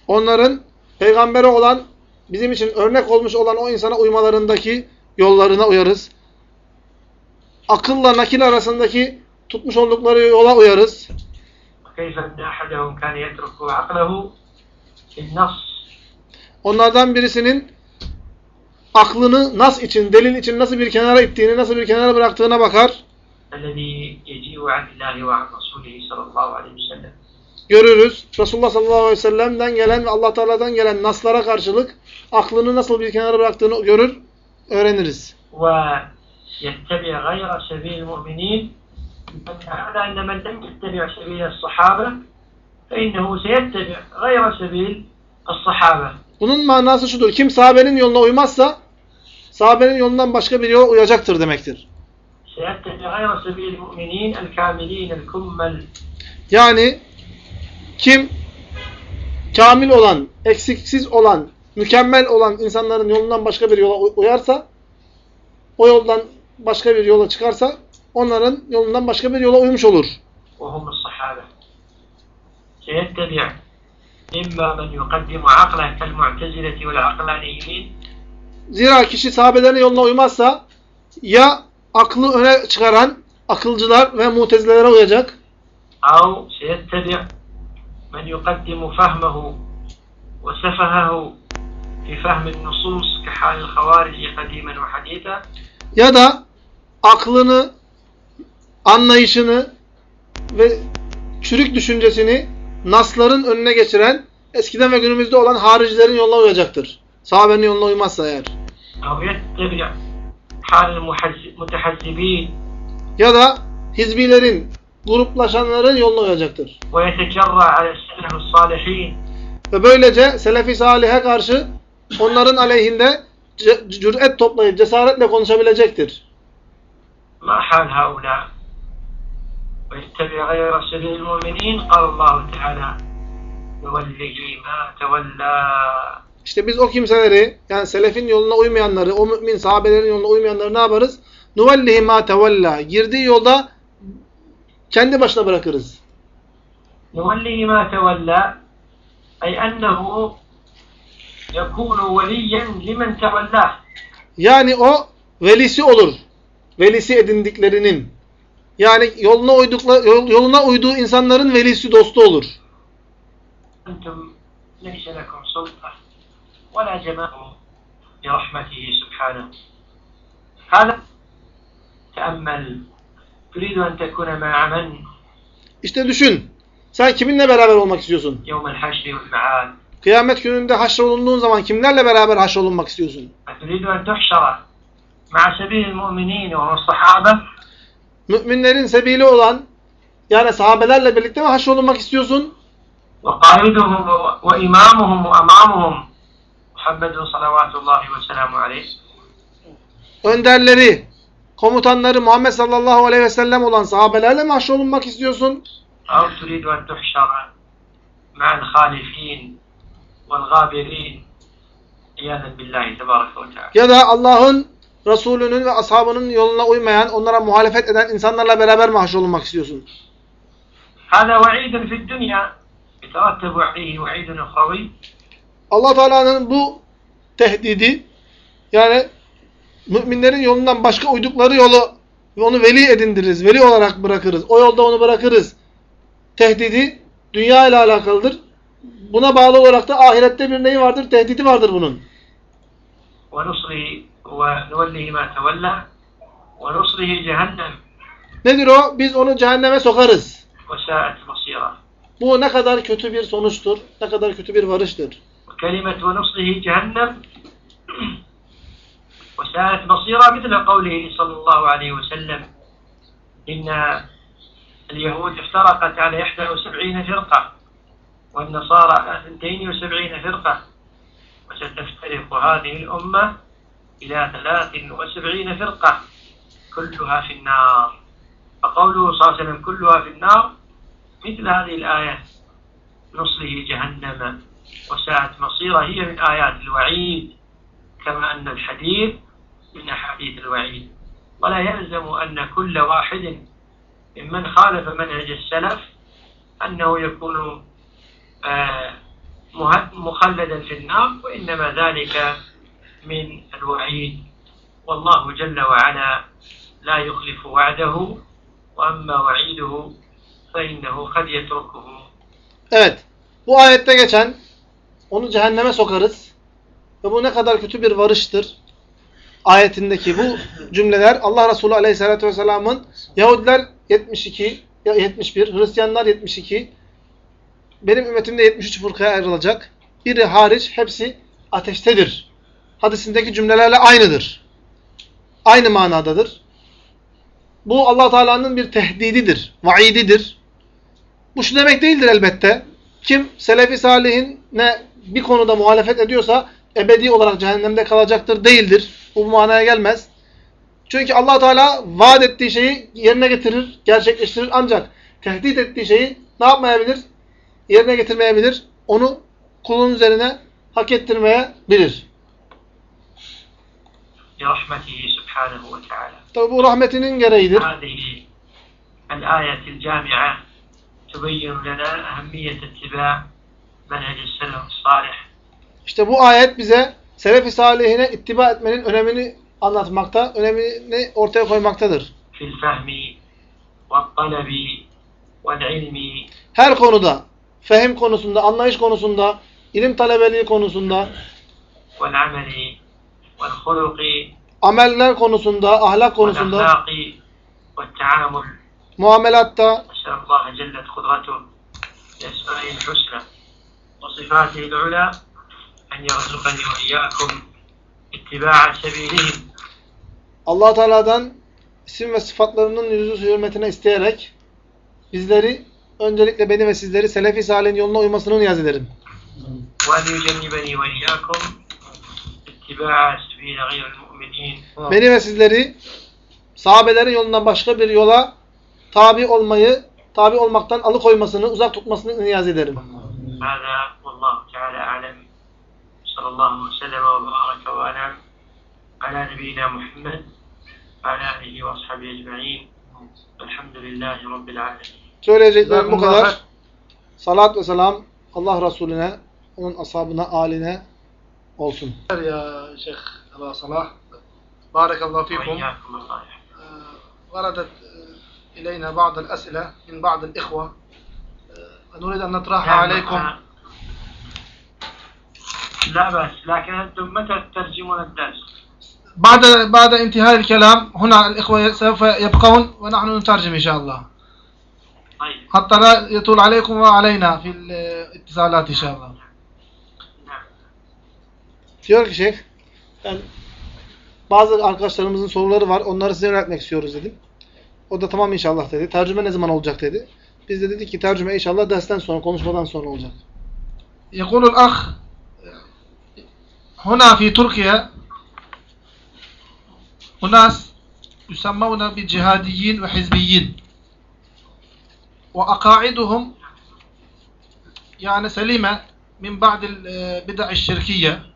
Onların peygambere olan bizim için örnek olmuş olan o insana uymalarındaki yollarına uyarız. Akılla nakil arasındaki tutmuş oldukları yola uyarız. Onlardan birisinin aklını nas için, delil için nasıl bir kenara ittiğini, nasıl bir kenara bıraktığına bakar. Görürüz. Resulullah sallallahu aleyhi ve sellem'den gelen ve Allah Teala'dan gelen naslara karşılık aklını nasıl bir kenara bıraktığını görür, öğreniriz. ويتبع غير سبيل المؤمنين هذا أن من لم يتبع سبيل الصحابة فإنه سيتبع غير سبيل الصحابة Bunun manası şudur. Kim sahabenin yoluna uymazsa sahabenin yolundan başka bir yola uyacaktır demektir. سيتبع غير سبيل المؤمنين الكاملين الكمل Yani kim kamil olan, eksiksiz olan, mükemmel olan insanların yolundan başka bir yola uyarsa, o yoldan başka bir yola çıkarsa, onların yolundan başka bir yola uymuş olur. وهم الصحابة سيتبع إما من يقدم عقله كالمعتزلة والعقلانيين Zira kişi sahabelerin yoluna uymazsa, ya aklı öne çıkaran akılcılar ve mutezilelere uyacak, أو سيتبع من يقدم فهمه وسفهه في فهم النصوص كحال الخوارج قديما وحديثا ya da aklını, anlayışını ve çürük düşüncesini nasların önüne geçiren, eskiden ve günümüzde olan haricilerin yoluna uyacaktır. Sahabenin yoluna uymazsa eğer. أو يتبع حال المحز- المتحزبين Ya da hizbilerin, gruplaşanların yoluna uyacaktır. ويتجرأ على السلف الصالحين Ve böylece Selefi Salih'e karşı onların aleyhinde cüret toplayıp cesaretle konuşabilecektir. Ma hal haula ve ittebi gayra sebil müminin Allah Teala işte biz o kimseleri yani selefin yoluna uymayanları, o mümin sahabelerin yoluna uymayanları ne yaparız? Nuvellihi ma tevella. Girdiği yolda kendi başına bırakırız. Nuvellihi ma tevella ay ennehu Yekûnu veliyen limen tevellâh. Yani o velisi olur. Velisi edindiklerinin. Yani yoluna uydukla, yol, yoluna uyduğu insanların velisi dostu olur. Entum neyse lekum sultah ve la cemahu bi rahmetihi subhanahu. Hâdâ teemmel turidu en tekune ma'amen. İşte düşün. Sen kiminle beraber olmak istiyorsun? Yevmel haşri vel me'ad. Kıyamet gününde haşrolunduğun zaman kimlerle beraber haşrolunmak istiyorsun? أتريد أن تحشر مع سبيل المؤمنين وهم الصحابة Müminlerin sebili olan yani sahabelerle birlikte mi haşrolunmak istiyorsun? وقائدهم و- وإمامهم وأمامهم محمد صلوات الله وسلامه عليه Önderleri, komutanları Muhammed sallallahu aleyhi ve sellem olan sahabelerle mi haşrolunmak istiyorsun? أو تريد أن تحشر مع الخالفين ya da Allah'ın Resulünün ve ashabının yoluna uymayan, onlara muhalefet eden insanlarla beraber mahşer olmak istiyorsun. Allah Teala'nın bu tehdidi yani müminlerin yolundan başka uydukları yolu ve onu veli edindiririz. Veli olarak bırakırız. O yolda onu bırakırız. Tehdidi dünya ile alakalıdır. Buna bağlı olarak da ahirette bir neyi vardır? Tehdidi vardır bunun. ونصره ونوله ما تولى ونصره جهنم Nedir o? Biz onu cehenneme sokarız. وساءت مصيره Bu ne kadar kötü bir sonuçtur, ne kadar kötü bir varıştır. وكلمة ونصره جهنم وساءت مصيره مثل قوله صلى الله عليه وسلم إن اليهود افترقت على 71 فرقة والنصارى على 72 فرقة وستفترق هذه الأمة إلى 73 فرقة كلها في النار. فقوله صلى الله عليه وسلم كلها في النار مثل هذه الآية نصله جهنم وساءت مصيره هي من آيات الوعيد كما أن الحديث من أحاديث الوعيد. ولا يلزم أن كل واحد ممن خالف منهج السلف أنه يكون مخلدا في النار وإنما ذلك من الوعيد والله جل وعلا لا يخلف وعده وأما وعيده فإنه قد يتركه Evet. Bu ayette geçen onu cehenneme sokarız. Ve bu ne kadar kötü bir varıştır. Ayetindeki bu cümleler Allah Resulü Aleyhisselatü Vesselam'ın Yahudiler 72, ya 71, Hristiyanlar 72, benim ümmetimde 73 fırkaya ayrılacak. Biri hariç hepsi ateştedir. Hadisindeki cümlelerle aynıdır. Aynı manadadır. Bu allah Teala'nın bir tehdididir, vaididir. Bu şu demek değildir elbette. Kim Selefi Salihine bir konuda muhalefet ediyorsa ebedi olarak cehennemde kalacaktır değildir. Bu manaya gelmez. Çünkü allah Teala vaat ettiği şeyi yerine getirir, gerçekleştirir. Ancak tehdit ettiği şeyi ne yapmayabilir? Yerine getirmeyebilir. Onu kulun üzerine hak ettirmeyebilir. برحمته سبحانه وتعالى Tabi bu rahmetinin gereğidir. هذه الآية الجامعة تبين لنا أهمية اتباع منهج السلف الصالح İşte bu ayet bize Selefi Salihine ittiba etmenin önemini anlatmakta, önemini ortaya koymaktadır. في الفهم والطلب والعلم Her konuda, fehim konusunda, anlayış konusunda, ilim talebeliği konusunda, والعمل والخلق ameller konusunda, ahlak konusunda, والأخلاق والتعامل muamelatta, أسأل الله جلت قدرته بأسمائه الحسنى وصفاته العلى أن يرزقني وإياكم اتباع سبيلهم allah Teala'dan isim ve sıfatlarının yüzü hürmetine isteyerek bizleri, Öncelikle beni ve sizleri Selefi Salih'in yoluna uymasını niyaz ederim. Beni ve sizleri sahabelerin yolundan başka bir yola tabi olmayı, tabi olmaktan alıkoymasını, uzak tutmasını niyaz ederim. sallallahu aleyhi ve. Söyleyeceklerim bu kadar. Salat ve selam Allah Resulüne, onun ashabına, aline olsun. يا شيخ أبا صلاح بارك الله فيكم وإياكم الله يحفظكم. آه، وردت إلينا بعض الأسئلة من بعض الإخوة نريد أن نطرحها عليكم. لا بأس لكن أنتم متى تترجمون الدرس؟ بعد بعد انتهاء الكلام هنا الإخوة سوف يبقون ونحن نترجم إن شاء الله طيب حتى لا يطول عليكم وعلينا في الاتصالات إن شاء الله نعم Diyor ki şeyh, ben bazı arkadaşlarımızın soruları var, onları size yöneltmek istiyoruz dedim. O da tamam inşallah dedi. Tercüme ne zaman olacak dedi. Biz de dedik ki tercüme inşallah dersten sonra, konuşmadan sonra olacak. يقول الأخ هنا في تركيا أناس يسمون بجهاديين وحزبيين وأقاعدهم يعني سليمة من بعض البدع الشركية.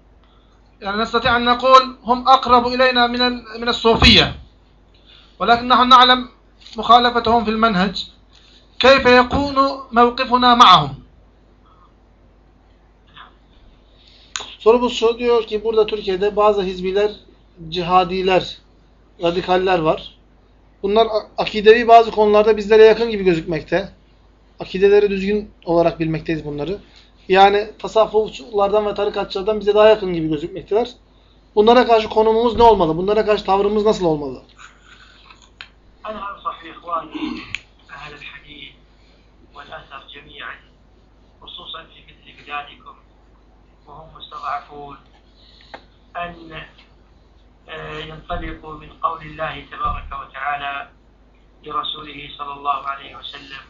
يعني نستطيع أن نقول هم أقرب إلينا من من الصوفية. ولكن نحن نعلم مخالفتهم في المنهج كيف يكون موقفنا معهم. Sorumuz şu, diyor ki burada Türkiye'de bazı hizbiler, cihadiler, radikaller var. Bunlar a- akidevi bazı konularda bizlere yakın gibi gözükmekte. Akideleri düzgün olarak bilmekteyiz bunları. Yani tasavvufçulardan ve tarikatçılardan bize daha yakın gibi gözükmekteler. Bunlara karşı konumumuz ne olmalı? Bunlara karşı tavrımız nasıl olmalı? أنا أنصح بإخواني أهل الحديث والأثر جميعا خصوصا في مثل بلادكم وهم مستضعفون أن آه، ينطلقوا من قول الله تبارك وتعالى لرسوله صلى الله عليه وسلم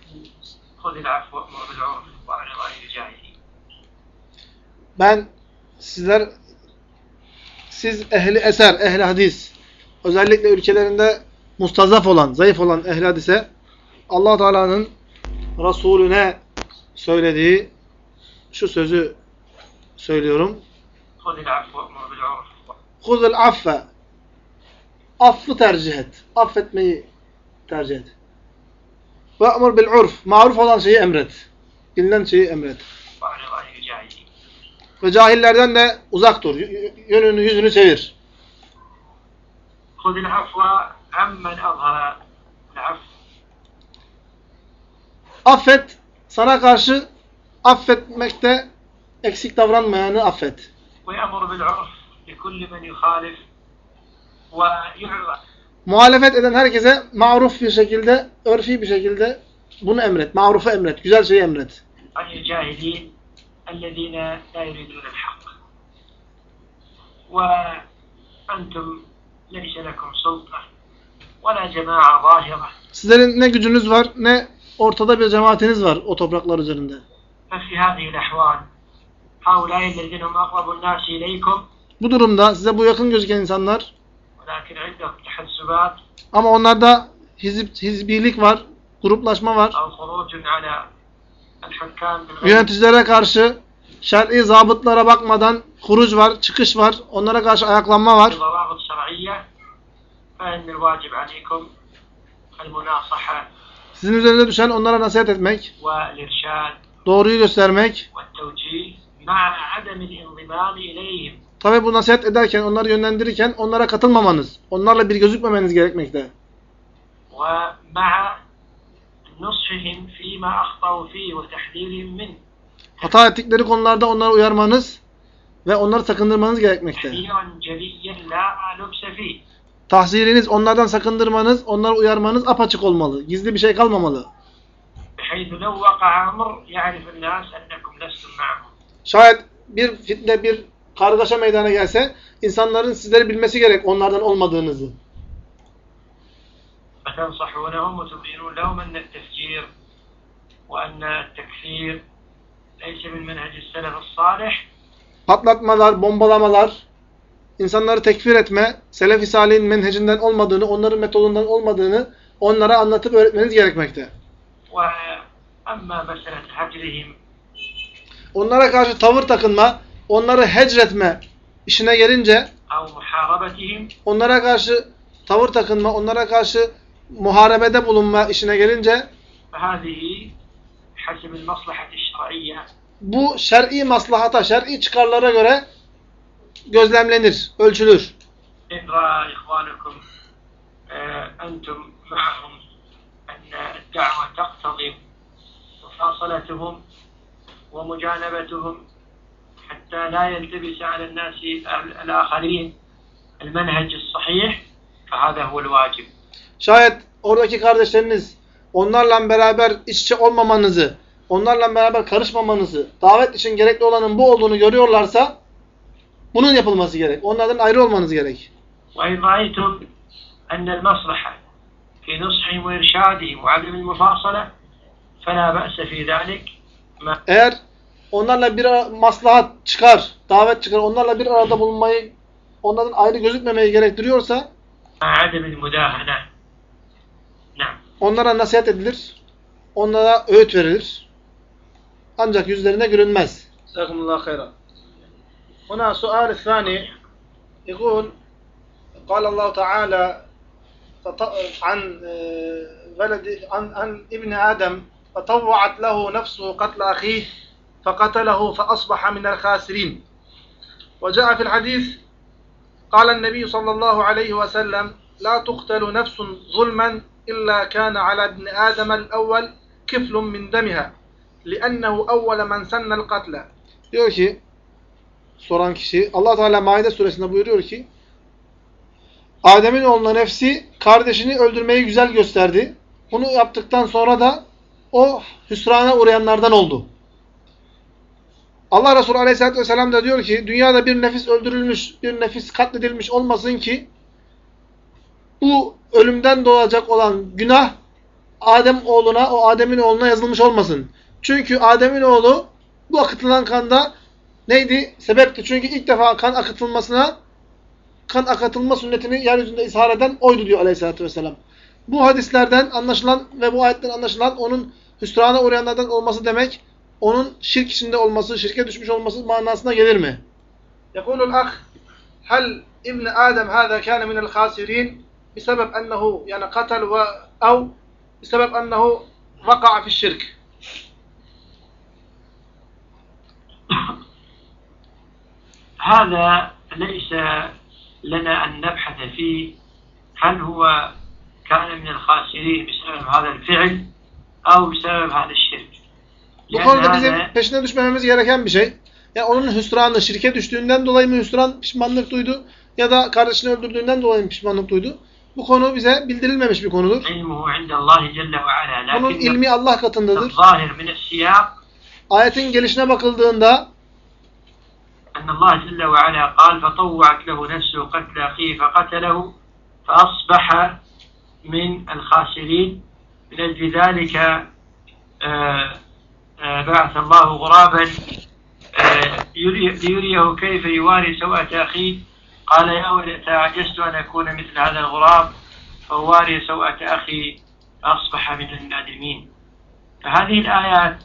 خذ العفو وأمر بالعرف وأعرض عن الجاهلين Ben sizler siz ehli eser, ehli hadis özellikle ülkelerinde mustazaf olan, zayıf olan ehli hadise allah Teala'nın Resulüne söylediği şu sözü söylüyorum. خذ العفو وأمر بالعرف Huzul affe. affı tercih et. Affetmeyi tercih et. Ve emr bil urf. Maruf olan şeyi emret. Bilinen şeyi emret. Ve cahillerden de uzak dur. Yönünü, yüzünü çevir. Kudil afva emmen Affet. Sana karşı affetmekte eksik davranmayanı affet. Ve emr bil urf. Likulli men yuhalif Muhalefet eden herkese maruf bir şekilde, örfi bir şekilde bunu emret, marufu emret, güzel şeyi emret. Sizlerin ne gücünüz var, ne ortada bir cemaatiniz var o topraklar üzerinde. Bu durumda size bu yakın gözüken insanlar ama onlarda hizip, hizbilik var, gruplaşma var. Yöneticilere karşı şer'i zabıtlara bakmadan huruc var, çıkış var, onlara karşı ayaklanma var. Sizin üzerinize düşen onlara nasihat etmek, doğruyu göstermek Tabi bu nasihat ederken, onları yönlendirirken onlara katılmamanız, onlarla bir gözükmemeniz gerekmekte. Hata ettikleri konularda onları uyarmanız ve onları sakındırmanız gerekmekte. Tahziriniz, onlardan sakındırmanız, onları uyarmanız apaçık olmalı. Gizli bir şey kalmamalı. Şayet bir fitne, bir kargaşa meydana gelse, insanların sizleri bilmesi gerek onlardan olmadığınızı. فتنصحونهم وتبينون لهم أن التفجير وأن التكفير ليس من منهج السلف الصالح Patlatmalar, bombalamalar, insanları tekfir etme, Selefi Salih'in menhecinden olmadığını, onların metodundan olmadığını onlara anlatıp öğretmeniz gerekmekte. وأما مسألة هجرهم Onlara karşı tavır takınma, onları hecretme işine gelince, أو محاربتهم onlara karşı tavır takınma, onlara karşı muharebede bulunma işine gelince, فهذه حسب المصلحة الشرعية bu şer'i maslahata, şer'i çıkarlara göre gözlemlenir, ölçülür. إن رأى إخوانكم آه، أنتم معهم أن الدعوة تقتضي مفاصلتهم ومجانبتهم حتى لا يلتبس على الناس الآخرين المنهج الصحيح فهذا هو الواجب Şayet oradaki kardeşleriniz onlarla beraber iç içe olmamanızı, onlarla beraber karışmamanızı, davet için gerekli olanın bu olduğunu görüyorlarsa bunun yapılması gerek. Onlardan ayrı olmanız gerek. وإن رأيتم أن المصلحة في نصحهم وإرشادهم وعدم المفاصلة فلا بأس في ذلك ما Eğer onlarla bir ara- maslahat çıkar, davet çıkar, onlarla bir arada bulunmayı, onlardan ayrı gözükmemeyi gerektiriyorsa مع عدم المداهنة نعم onlara nasihat edilir, onlara öğüt verilir. Ancak yüzlerine gülünmez. جزاكم الله خيرا. هنا سؤال الثاني يقول قال الله تعالى فط- عن آه، ولد عن عن ابن آدم فطوعت له نفسه قتل أخيه فقتله فأصبح من الخاسرين وجاء في الحديث قال النبي صلى الله عليه وسلم لا تقتل نفس ظلما إلا كان على ابن آدم الأول كفل من دمها لأنه أول من سن القتل diyor ki soran kişi Allah Teala Maide suresinde buyuruyor ki Adem'in oğluna nefsi kardeşini öldürmeyi güzel gösterdi. Bunu yaptıktan sonra da o hüsrana uğrayanlardan oldu. Allah Resulü Aleyhisselatü Vesselam da diyor ki dünyada bir nefis öldürülmüş, bir nefis katledilmiş olmasın ki bu ölümden doğacak olan günah Adem oğluna, o Adem'in oğluna yazılmış olmasın. Çünkü Adem'in oğlu bu akıtılan kanda neydi? Sebepti. Çünkü ilk defa kan akıtılmasına kan akıtılma sünnetini yeryüzünde ishar eden oydu diyor Aleyhisselatü Vesselam. Bu hadislerden anlaşılan ve bu ayetten anlaşılan onun hüsrana uğrayanlardan olması demek, onun şirk içinde olması, şirke düşmüş olması manasına gelir mi? يقول الأخ هل ابن آدم هذا كان من الخاسرين بسبب أنه يعني قتل و أو بسبب أنه وقع في الشرك هذا ليس لنا أن نبحث فيه هل هو كان من الخاسرين بسبب هذا الفعل أو بسبب هذا الشرك Bu لأن konuda bizim هذا peşine düşmememiz gereken bir şey. Yani onun hüsranı, şirke düştüğünden dolayı mı hüsran, pişmanlık duydu ya da kardeşini öldürdüğünden dolayı mı pişmanlık duydu? Bu konu bize bildirilmemiş bir konudur. علمه عند الله جل وعلا Bunun لكن ilmi Allah katındadır. الظاهر من السياق Ayetin gelişine bakıldığında أن الله جل وعلا قال فطوعت له نفسه قتل أخيه فقتله فأصبح من الخاسرين من أجل ذلك آه، آه، بعث الله غرابا آه، يري- ليريه كيف يواري سوءة أخيه قال يا ويلتى عجزت أن أكون مثل هذا الغراب. فواري سوءة أخي فأصبح من النادمين. فهذه الآيات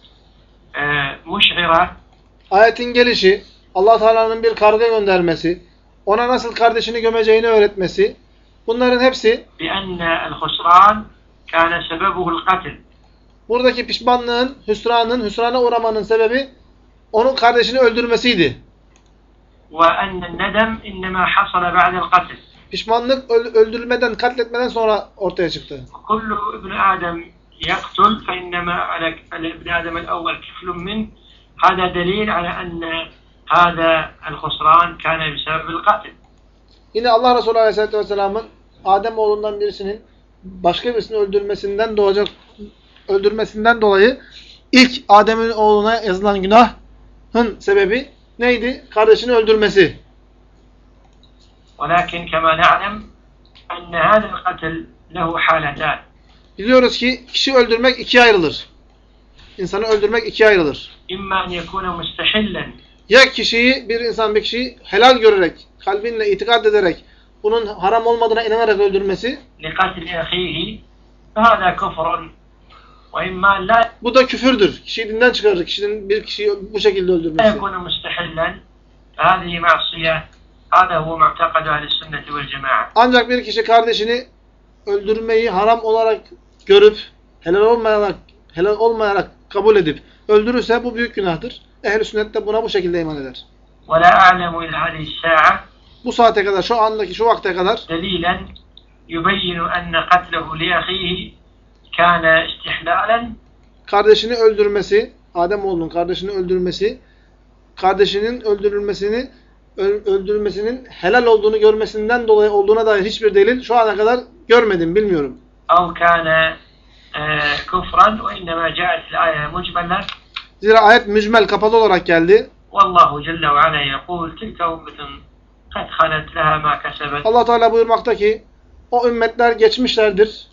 آه، مشعرة. ayetin gelişi, Allah Teala'nın bir karga göndermesi, ona nasıl kardeşini gömeceğini öğretmesi, bunların hepsi بأن الخسران كان سببه القتل. buradaki pişmanlığın, hüsranın, hüsrana uğramanın sebebi onun kardeşini öldürmesiydi. وأن الندم إنما حصل بعد القتل Pişmanlık öl- öldürülmeden, katletmeden sonra ortaya çıktı. كل ابن آدم يقتل فإنما على على ابن آدم الأول كفل منه هذا دليل على أن هذا الخسران كان بسبب القتل Yine Allah Resulü Aleyhisselatü Vesselam'ın Adem oğlundan birisinin başka birisini öldürmesinden doğacak öldürmesinden dolayı ilk Adem'in oğluna yazılan günahın sebebi neydi? Kardeşini öldürmesi. ولكن كما نعلم أن هذا القتل له حالتان Biliyoruz ki kişi öldürmek ikiye ayrılır. İnsanı öldürmek ikiye ayrılır. إما أن يكون مستحلا Ya kişiyi, bir insan bir kişiyi helal görerek, kalbinle itikad ederek, bunun haram olmadığına inanarak öldürmesi, لقتل أخيه فهذا كفر وإما لا bu da küfürdür. Kişiyi dinden çıkarır. Kişinin bir kişiyi bu şekilde لا öldürmesi. يكون مستحلا فهذه معصية هذا هو معتقد أهل السنة والجماعة Ancak bir kişi kardeşini öldürmeyi haram olarak görüp, helal olmayarak, helal olmayarak kabul edip öldürürse bu büyük günahtır. Ehl-i sünnet de buna bu şekilde iman eder. ولا أعلم إلى هذه الساعة Bu saate kadar, şu andaki, şu vakte kadar دليلا يبين أن قتله لأخيه Kâne istihlalen Kardeşini öldürmesi, Adem Ademoğlunun kardeşini öldürmesi, kardeşinin öldürülmesini öldürülmesinin helal olduğunu görmesinden dolayı olduğuna dair hiçbir delil şu ana kadar görmedim, bilmiyorum. Av kâne e, kufran ve innemâ câet ayet mucmeller Zira ayet mücmel, kapalı olarak geldi. Vallahu celle ve ala yekûl tilke ummetun kad halet leha ma kesebet Allah Teala buyurmakta ki o ümmetler geçmişlerdir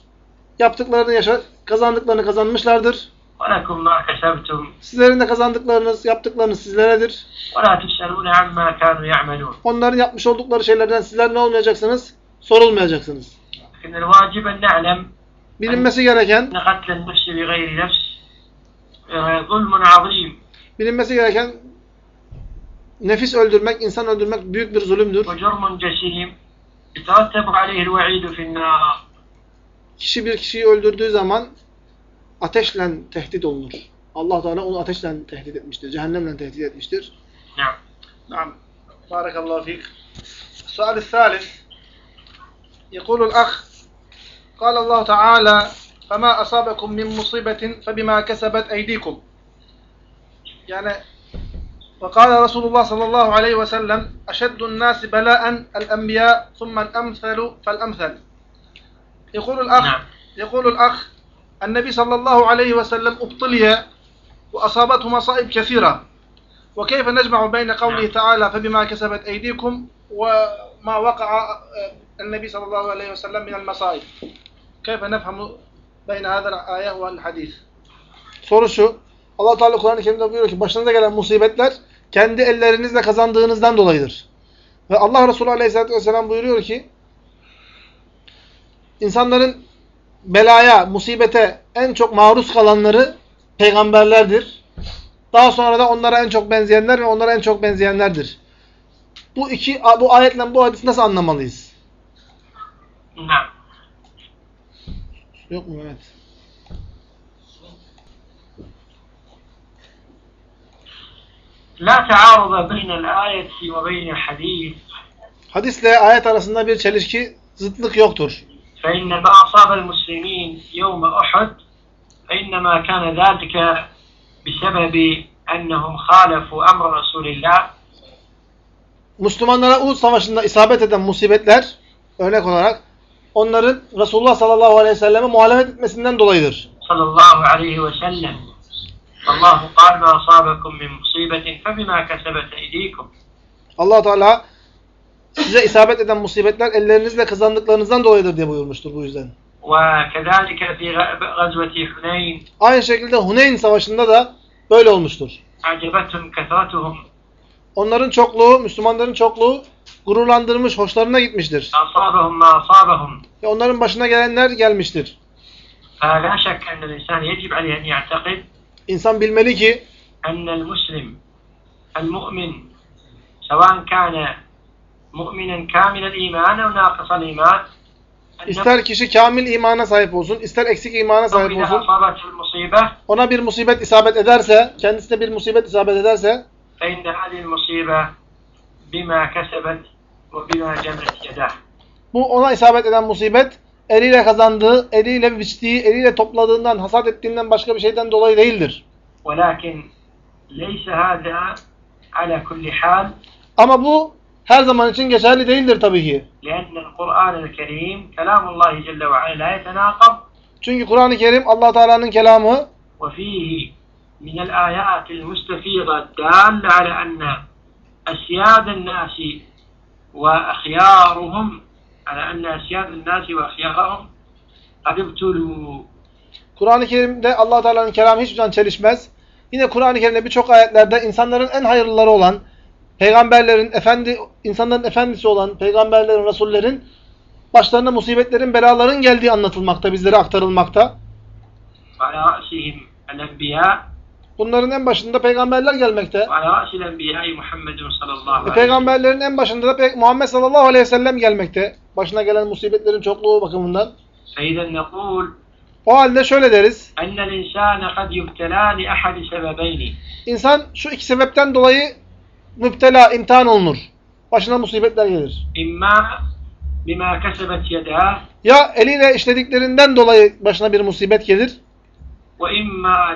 Yaptıklarını yaşa kazandıklarını kazanmışlardır. ولكم ما كسبتم Sizlerin de kazandıklarınız, yaptıklarınız sizleredir. ولا تسألون عما كانوا يعملون Onların yapmış oldukları şeylerden sizler ne olmayacaksınız? Sorulmayacaksınız. لكن الواجب أن نعلم Bilinmesi gereken, أن قتل النفس بغير نفس آه، ظلم عظيم bilinmesi gereken nefis öldürmek, insan öldürmek büyük bir zulümdür. وجرم جسيم يترتب عليه الوعيد في النار Kişi bir kişiyi öldürdüğü zaman ateşle tehdit olunur. Allah Teala onu ateşle tehdit etmiştir. Cehennemle tehdit etmiştir. نعم نعم بارك الله فيك السؤال الثالث يقول الأخ قال الله تعالى فما أصابكم من مصيبة فبما كسبت أيديكم يعني وقال رسول الله صلى الله عليه وسلم أشد الناس بلاء الأنبياء ثم الأمثل فالأمثل يقول الأخ نعم يقول الأخ النبي صلى الله عليه وسلم ابتلي وأصابته مصائب كثيرة وكيف نجمع بين قوله نعم. تعالى فبما كسبت أيديكم وما وقع آه، النبي صلى الله عليه وسلم من المصائب كيف نفهم بين هذا الآية والحديث Soru şu. Allah Teala Kur'an-ı Kerim'de buyuruyor ki başınıza gelen musibetler kendi ellerinizle kazandığınızdan dolayıdır. Ve Allah Resulü Aleyhisselatü Vesselam buyuruyor ki insanların belaya, musibete en çok maruz kalanları peygamberlerdir. Daha sonra da onlara en çok benzeyenler ve onlara en çok benzeyenlerdir. Bu iki bu ayetle bu hadisi nasıl anlamalıyız? Yok mu evet. La taarruza beynel ayeti ve beynel hadis. Hadisle ayet arasında bir çelişki, zıtlık yoktur. فإن ما أصاب المسلمين يوم أحد فإنما كان ذلك بسبب أنهم خالفوا أمر رسول الله Müslümanlara Uhud Savaşı'nda isabet eden musibetler, örnek olarak, onların Resulullah sallallahu aleyhi ve selleme muhalefet etmesinden dolayıdır. صلى الله عليه وسلم الله قال ما أصابكم من مصيبة فبما كسبت أيديكم allah Teala size isabet eden musibetler ellerinizle kazandıklarınızdan dolayıdır diye buyurmuştur bu yüzden. وكذلك في غزوة حنين Aynı şekilde Huneyn Savaşı'nda da böyle olmuştur. أعجبتهم كثرتهم Onların çokluğu, Müslümanların çokluğu gururlandırmış, hoşlarına gitmiştir. أصابهم ما أصابهم Ve onların başına gelenler gelmiştir. فلا شك أن الإنسان يجب عليه أن يعتقد İnsan bilmeli ki أن المسلم المؤمن سواء كان mu'minen kamilel iman ev nakısal iman İster kişi kamil imana sahip olsun, ister eksik imana sahip olsun. Ona bir musibet isabet ederse, kendisine bir musibet isabet ederse bu ona isabet eden musibet eliyle kazandığı, eliyle biçtiği, eliyle topladığından, hasat ettiğinden başka bir şeyden dolayı değildir. Ama bu her zaman için geçerli değildir tabii ki. لأن القرآن الكريم كلام الله جل وعلا لا يتناقض Çünkü Kur'an-ı Kerim Allah Teala'nın kelamı وفيه من الآيات المستفيضة الدالة على أن أسياد الناس وأخيارهم على أن أسياد الناس وأخيارهم قد ابتلوا Kur'an-ı Kerim'de Allah Teala'nın kelamı hiçbir zaman çelişmez. Yine Kur'an-ı Kerim'de birçok ayetlerde insanların en hayırlıları olan peygamberlerin, efendi, insanların efendisi olan peygamberlerin, rasullerin başlarına musibetlerin, belaların geldiği anlatılmakta, bizlere aktarılmakta. Bunların en başında peygamberler gelmekte. E, peygamberlerin en başında da Muhammed sallallahu aleyhi ve sellem gelmekte. Başına gelen musibetlerin çokluğu bakımından. O halde şöyle deriz. İnsan şu iki sebepten dolayı müptela, imtihan olunur. Başına musibetler gelir. İmma bima kesebet yedâh Ya eliyle işlediklerinden dolayı başına bir musibet gelir. Ve imma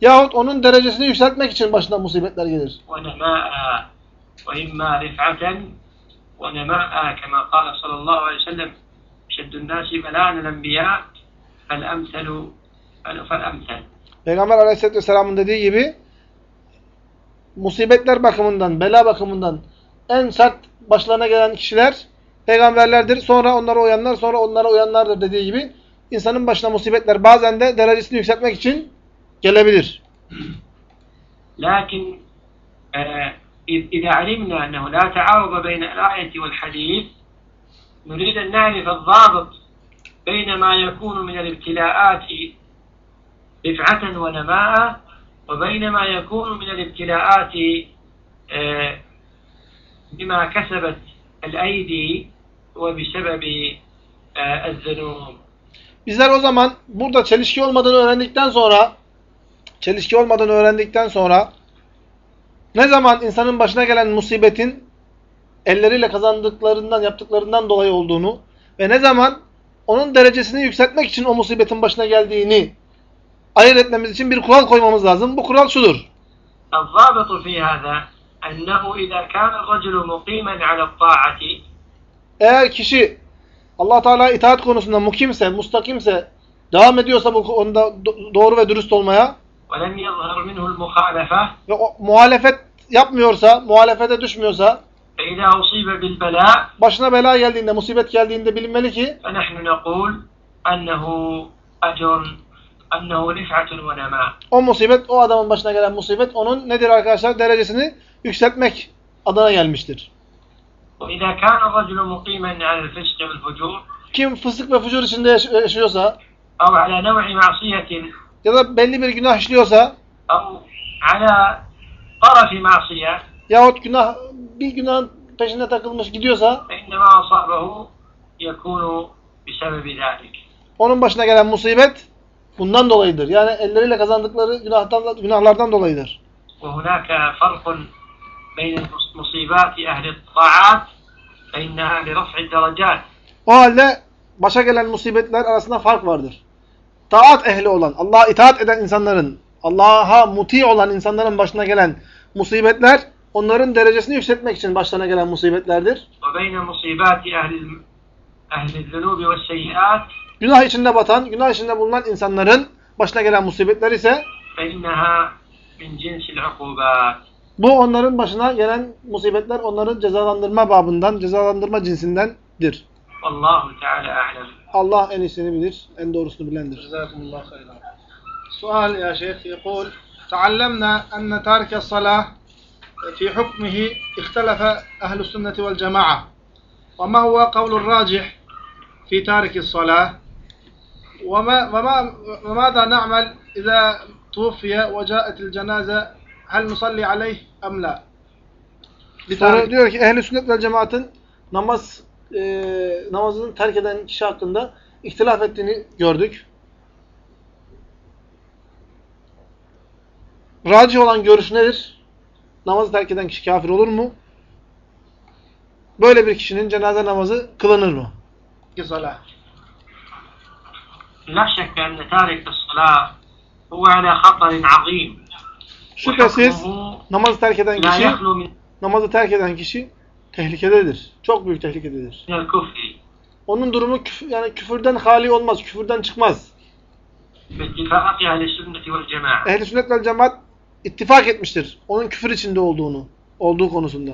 Yahut onun derecesini yükseltmek için başına musibetler gelir. Ve nemâ'a ve imma rif'aten ve nemâ'a kema kâle sallallahu aleyhi ve sellem şeddün nâsi belânel enbiyâ fel emselu fel emsel Peygamber aleyhisselatü vesselamın dediği gibi musibetler bakımından, bela bakımından en sert başlarına gelen kişiler peygamberlerdir. Sonra onlara uyanlar, sonra onlara uyanlardır dediği gibi insanın başına musibetler bazen de derecesini yükseltmek için gelebilir. لكن آه، إذ- إذا علمنا أنه لا تعارض بين الآية والحديث نريد أن نعرف الضابط بين ما يكون من الابتلاءات رفعة ونماء وبين ما يكون من الابتلاءات آه، بما كسبت الأيدي وبسبب آه، الذنوب Bizler o zaman burada çelişki olmadığını öğrendikten sonra çelişki olmadığını öğrendikten sonra ne zaman insanın başına gelen musibetin elleriyle kazandıklarından, yaptıklarından dolayı olduğunu ve ne zaman onun derecesini yükseltmek için o musibetin başına geldiğini ayırt etmemiz için bir kural koymamız lazım. Bu kural şudur. الضابط في هذا أنه إذا كان الرجل مقيما على الطاعة Eğer kişi Allah Teala itaat konusunda mukimse, mustakimse, devam ediyorsa bu konuda do- doğru ve dürüst olmaya ولم يظهر منه المخالفة ve o, muhalefet yapmıyorsa, muhalefete düşmüyorsa, فإذا أصيب بالبلاء başına bela geldiğinde, musibet geldiğinde bilinmeli ki فنحن نقول أنه أجر أنه رفعة ونماء o musibet, o adamın başına gelen musibet onun nedir arkadaşlar? Derecesini yükseltmek adına gelmiştir. Kim fısık ve fucur içinde yaşıyorsa ya da belli bir günah işliyorsa yahut günah, bir günahın peşinde takılmış gidiyorsa onun başına gelen musibet bundan dolayıdır. Yani elleriyle kazandıkları günahtan, günahlardan dolayıdır. وهناك فرق بين مصيبات أهل الطاعات فإنها لرفع الدرجات O halde başa gelen musibetler arasında fark vardır. Taat ehli olan, Allah'a itaat eden insanların, Allah'a muti olan insanların başına gelen musibetler, onların derecesini yükseltmek için başlarına gelen musibetlerdir. وبين مصيبات أهل أهل الذنوب والسيئات Günah içinde batan, günah içinde bulunan insanların başına gelen musibetler ise, فإنها من جنس العقوبات bu onların başına gelen musibetler onların cezalandırma babından, cezalandırma cinsindendir. والله تعالى أعلم Allah en iyisini bilir, en doğrusunu bilendir. Cezakumullah hayran. Sual ya şeyh يقول تعلمنا أن تارك الصلاة في حكمه اختلف أهل السنة والجماعة وما هو قول الراجح في تارك الصلاة وما وما وماذا نعمل إذا توفي وجاءت الجنازة هل نصلي عليه أم لا Sonra diyor ki ehli sünnet vel cemaatin namaz e, namazını terk eden kişi hakkında ihtilaf ettiğini gördük. Racih olan görüş nedir? Namazı terk eden kişi kafir olur mu? Böyle bir kişinin cenaze namazı kılınır mı? صلاة La şek enne tarik salah huve ala khatarin azim. Şüphesiz namazı terk eden kişi namazı terk eden kişi tehlikededir. Çok büyük tehlikededir. Onun durumu küf yani küfürden hali olmaz, küfürden çıkmaz. Ehl-i sünnet vel cemaat ittifak etmiştir. Onun küfür içinde olduğunu, olduğu konusunda.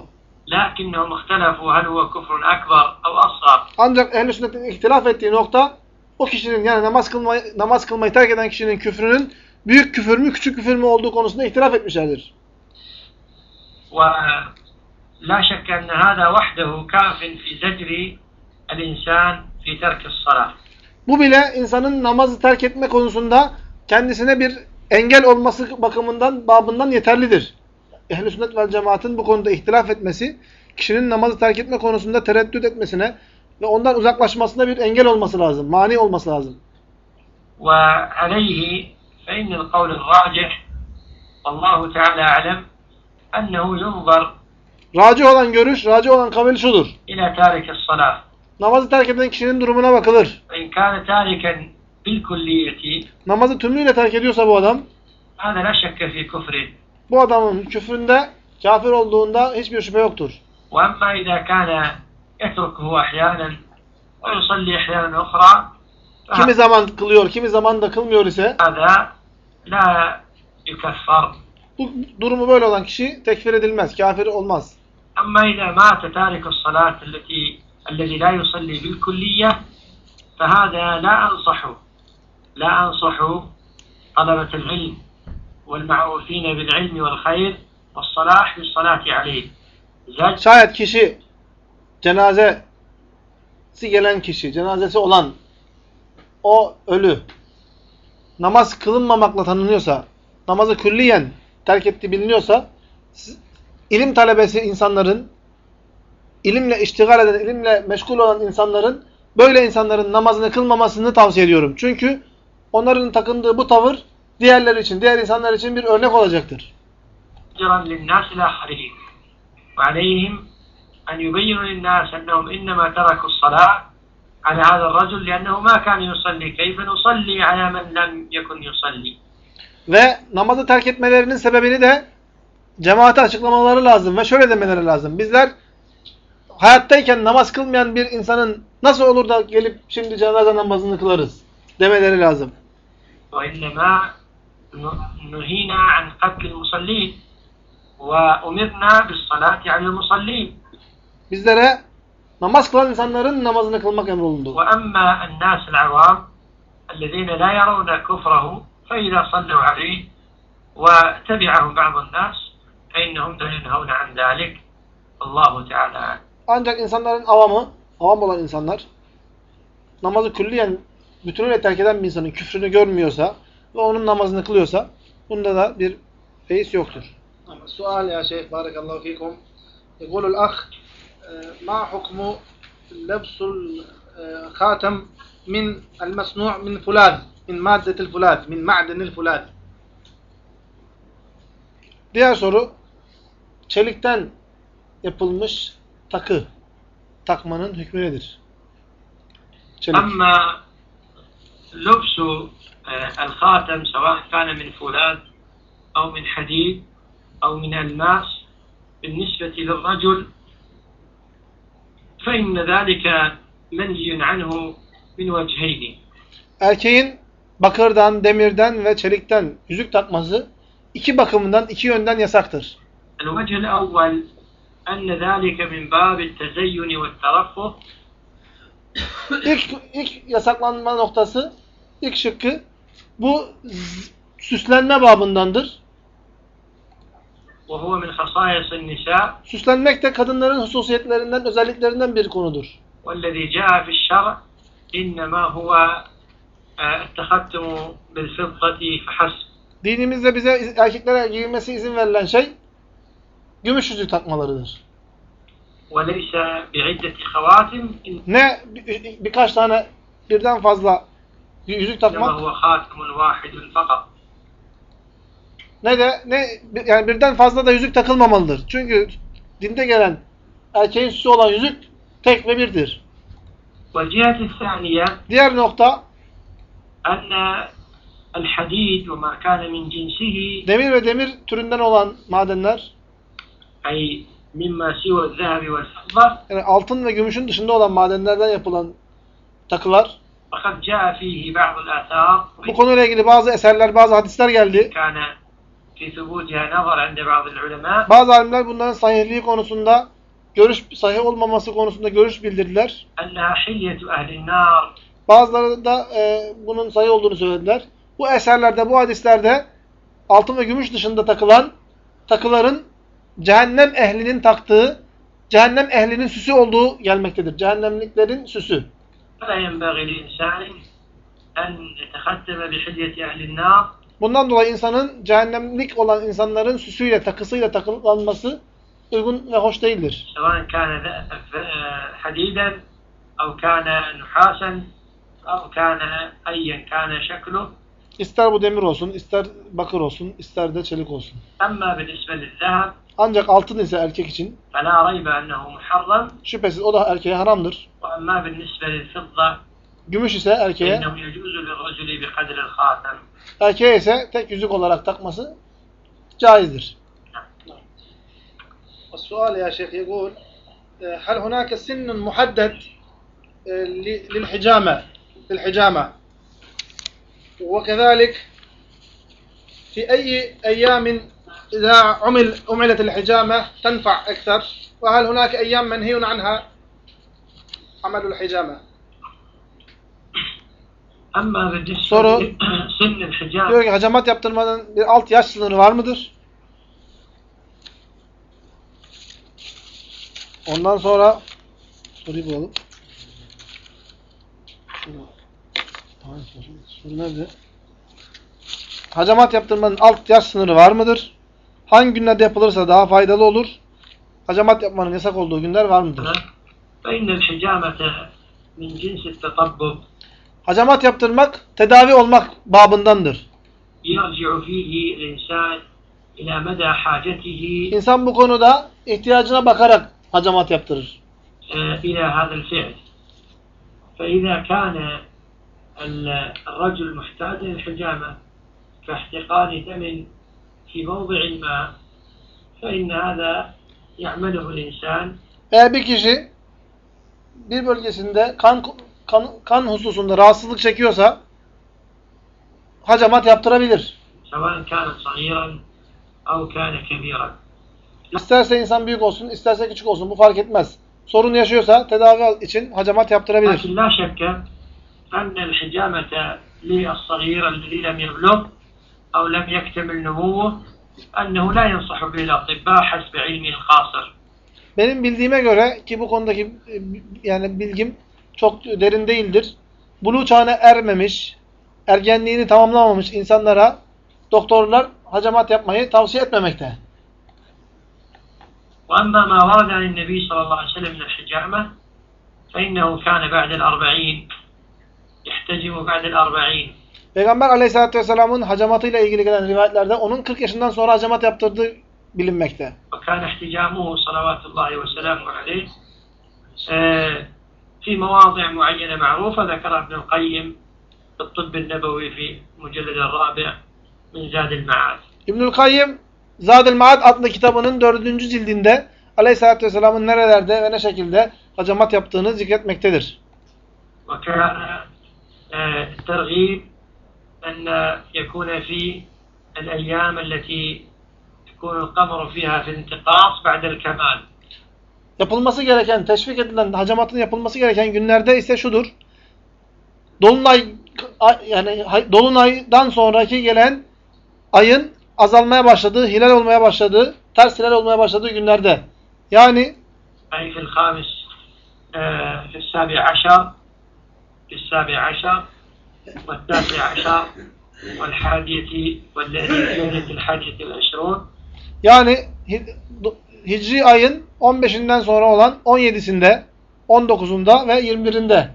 Ancak ehl-i sünnetin ihtilaf ettiği nokta o kişinin yani namaz kılmayı, namaz kılmayı terk eden kişinin küfrünün büyük küfür mü, küçük küfür mü olduğu konusunda ihtilaf etmişlerdir. ولا شك أن هذا وحده كاف في زجر الإنسان في ترك الصلاة Bu bile insanın namazı terk etme konusunda kendisine bir engel olması bakımından, babından yeterlidir. Ehl-i sünnet vel cemaatin bu konuda ihtilaf etmesi, kişinin namazı terk etme konusunda tereddüt etmesine ve ondan uzaklaşmasına bir engel olması lazım, mani olması lazım. وعليه فإن القول الراجح والله تعالى أعلم أنه ينظر Raci olan görüş, raci olan kavil şudur. إلى تارك الصلاة Namazı terk eden kişinin durumuna bakılır. فإن كان تاركا بالكلية Namazı tümüyle terk ediyorsa bu adam, هذا لا شك في كفره bu adamın küfründe, kafir olduğunda hiçbir şüphe yoktur. وأما إذا كان يتركه أحيانا ويصلي أحيانا أخرى Kimi zaman kılıyor, kimi zaman da kılmıyor ise, فهذا لا يكفر bu durumu böyle olan kişi tekfir edilmez, kafir olmaz. أما إذا مات تارك الصلاة التي الذي لا يصلي بالكلية فهذا لا أنصحه لا أنصح طلبة العلم والمعروفين بالعلم والخير والصلاح بالصلاة عليه زج Şayet kişi cenazesi gelen kişi, cenazesi olan o ölü namaz kılınmamakla tanınıyorsa, namazı külliyen terk etti biliniyorsa siz- ilim talebesi insanların ilimle iştigal eden, ilimle meşgul olan insanların böyle insanların namazını kılmamasını tavsiye ediyorum. Çünkü onların takındığı bu tavır diğerleri için, diğer insanlar için bir örnek olacaktır. زجرا للناس الآخرين وعليهم أن يبينوا للناس أنهم إنما تركوا الصلاة على هذا الرجل لأنه ما كان يصلي كيف نصلي على من لم يكن يصلي Ve namazı terk etmelerinin sebebini de cemaate açıklamaları lazım ve şöyle demeleri lazım. Bizler hayattayken namaz kılmayan bir insanın nasıl olur da gelip şimdi cenaze namazını kılarız demeleri lazım. وإنما نهينا عن قتل المصلين وأمرنا بالصلاة على المصلين Bizlere namaz kılan insanların namazını kılmak emrolundu. وأما الناس العوام الذين لا يرون كفره فإذا صلوا عليه وتبعه بعض الناس فإنهم لا ينهون عن ذلك الله تعالى أعلم. Ancak insanların avamı, avam olan insanlar namazı külliyen bütünüyle terk eden bir insanın küfrünü görmüyorsa ve onun namazını kılıyorsa bunda da bir feyiz yoktur. Sual ya şeyh barakallahu fikum. يقول الأخ ما حكم لبس الخاتم من المصنوع من فولاذ من مادة الفولاذ من معدن الفولاذ Diğer soru çelikten yapılmış takı takmanın hükmü nedir? Çelik. أما لبس آه، الخاتم سواء كان من فولاذ أو من حديد أو من ألماس بالنسبة للرجل فإن ذلك منهي عنه من وجهين Erkeğin bakırdan, demirden ve çelikten yüzük takması iki bakımından, iki yönden yasaktır. الوجه الأول أن ذلك من باب التزين والترفه İlk, ilk yasaklanma noktası, ilk şıkkı bu z- süslenme babındandır. وهو من خصائص النساء Süslenmek de kadınların hususiyetlerinden, özelliklerinden bir konudur. والذي جاء في الشرع إنما هو آه، التختم بالفضة فحسب Dinimizde bize erkeklere giyilmesi izin verilen şey gümüş yüzük takmalarıdır. وليس بعدة خواتم Ne bir- birkaç tane birden fazla yüzük إنما takmak هو خاتم واحد فقط ne de ne yani birden fazla da yüzük takılmamalıdır. Çünkü dinde gelen erkeğin süsü olan yüzük tek ve birdir. والجهة الثانية Diğer nokta أن الحديد وما كان من جنسه demir ve demir türünden olan madenler أي مما سوى الذهب والفضة yani altın ve gümüşün dışında olan madenlerden yapılan takılar وقد جاء فيه بعض الآثار bu konuyla ilgili bazı eserler, bazı hadisler geldi. كان Bazı alimler bunların sahihliği konusunda görüş sahih olmaması konusunda görüş bildirdiler. أنها حلية أهل النار Bazıları da e, bunun sahih olduğunu söylediler. Bu eserlerde, bu hadislerde altın ve gümüş dışında takılan takıların cehennem ehlinin taktığı, cehennem ehlinin süsü olduğu gelmektedir. Cehennemliklerin süsü. فلا ينبغي لإنسان أن يتختم بحلية أهل النار Bundan dolayı insanın cehennemlik olan insanların süsüyle, takısıyla takılanması uygun ve hoş değildir. İster bu demir olsun, ister bakır olsun, ister de çelik olsun. Ancak altın ise erkek için şüphesiz o da erkeğe haramdır. Gümüş ise erkeğe erkeğe ise tek yüzük olarak takması caizdir. السؤال يا شيخ يقول هل هناك سن محدد للحجامة للحجامة وكذلك في أي أيام إذا عمل عملت الحجامة تنفع أكثر وهل هناك أيام منهي عنها عمل الحجامة Soru- لسن الحجاب Diyor ki hacamat yaptırmanın bir alt yaş sınırı var mıdır? Ondan sonra soruyu bulalım. Şunu- Hayır, soru, soru nerede? Hacamat yaptırmanın alt yaş sınırı var mıdır? Hangi günlerde yapılırsa daha faydalı olur? Hacamat yapmanın yasak olduğu günler var mıdır? فإن الحجامة من جنس التطبب Hacamat yaptırmak tedavi olmak babındandır. يرجع فيه الإنسان إلى مدى حاجته İnsan bu konuda ihtiyacına bakarak hacamat yaptırır. آه، إلى هذا الفعل فإذا كان ال- الرجل محتاجا للحجامة كاحتقان دم في موضع ما فإن هذا يعمله الإنسان Eğer bir kişi bir bölgesinde kan, kan, kan hususunda rahatsızlık çekiyorsa hacamat yaptırabilir. سواء كان صغيرا أو كان كبيرا İsterse insan büyük olsun, isterse küçük olsun bu fark etmez. Sorun yaşıyorsa tedavi için hacamat yaptırabilir. لكن لا شك أن الحجامة للصغير الذي لم يبلغ أو لم يكتمل نموه أنه لا ينصح به الأطباء حسب علمه القاصر Benim bildiğime göre ki bu konudaki e, yani bilgim çok derin değildir. buluğ çağına ermemiş, ergenliğini tamamlamamış insanlara doktorlar hacamat yapmayı tavsiye etmemekte. وأما ما ورد عن النبي صلى الله عليه وسلم من الحجامة فإنه كان بعد الأربعين يحتجم بعد الأربعين Peygamber aleyhissalatü vesselamın hacamatıyla ilgili gelen rivayetlerde onun 40 yaşından sonra hacamat yaptırdığı bilinmekte. وكان احتجامه صلوات الله وسلامه عليه آه، في مواضع معينة معروفة ذكرها ابن القيم في الطب النبوي في المجلد الرابع من زاد المعاد İbnül Kayyim Zadül Maad adlı kitabının dördüncü cildinde aleyhissalatü vesselamın nerelerde ve ne şekilde hacamat yaptığını zikretmektedir. وكان آه، الترغيب أن يكون في الأيام التي يكون القمر فيها في انتقاص بعد الكمال yapılması gereken, teşvik edilen hacamatın yapılması gereken günlerde ise şudur. Dolunay yani dolunaydan sonraki gelen ayın azalmaya başladığı, hilal olmaya başladığı, ters hilal olmaya başladığı günlerde. Yani yani fil hamis fil sabi aşar fil sabi aşar ve tasi aşar vel hadiyeti vel lehdi yani Hicri ayın 15'inden sonra olan 17'sinde, 19'unda ve 21'inde.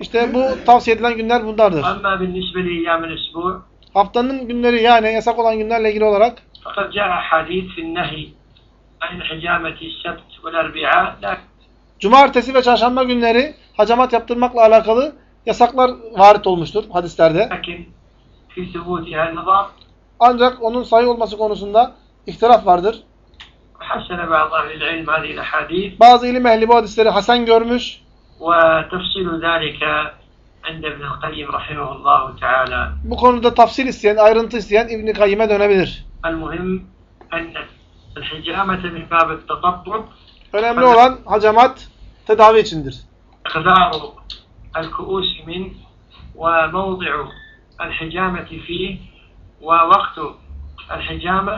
İşte bu tavsiye edilen günler bunlardır. Haftanın günleri yani yasak olan günlerle ilgili olarak Cumartesi ve çarşamba günleri hacamat yaptırmakla alakalı yasaklar varit olmuştur hadislerde. لكن في ثبوتها النظر Ancak onun sahih olması konusunda ihtilaf vardır. حسن بعض أهل العلم هذه الأحاديث Bazı ilim ehli bu hadisleri hasen görmüş. وتفصيل ذلك عند ابن القيم رحمه الله تعالى Bu konuda tafsil isteyen, ayrıntı isteyen İbn-i Kayyim'e dönebilir. المهم أن الحجامة من باب التطبب Önemli olan hacamat tedavi içindir. إقدار الكؤوس منه وموضع الحجامة فيه ووقت الحجامة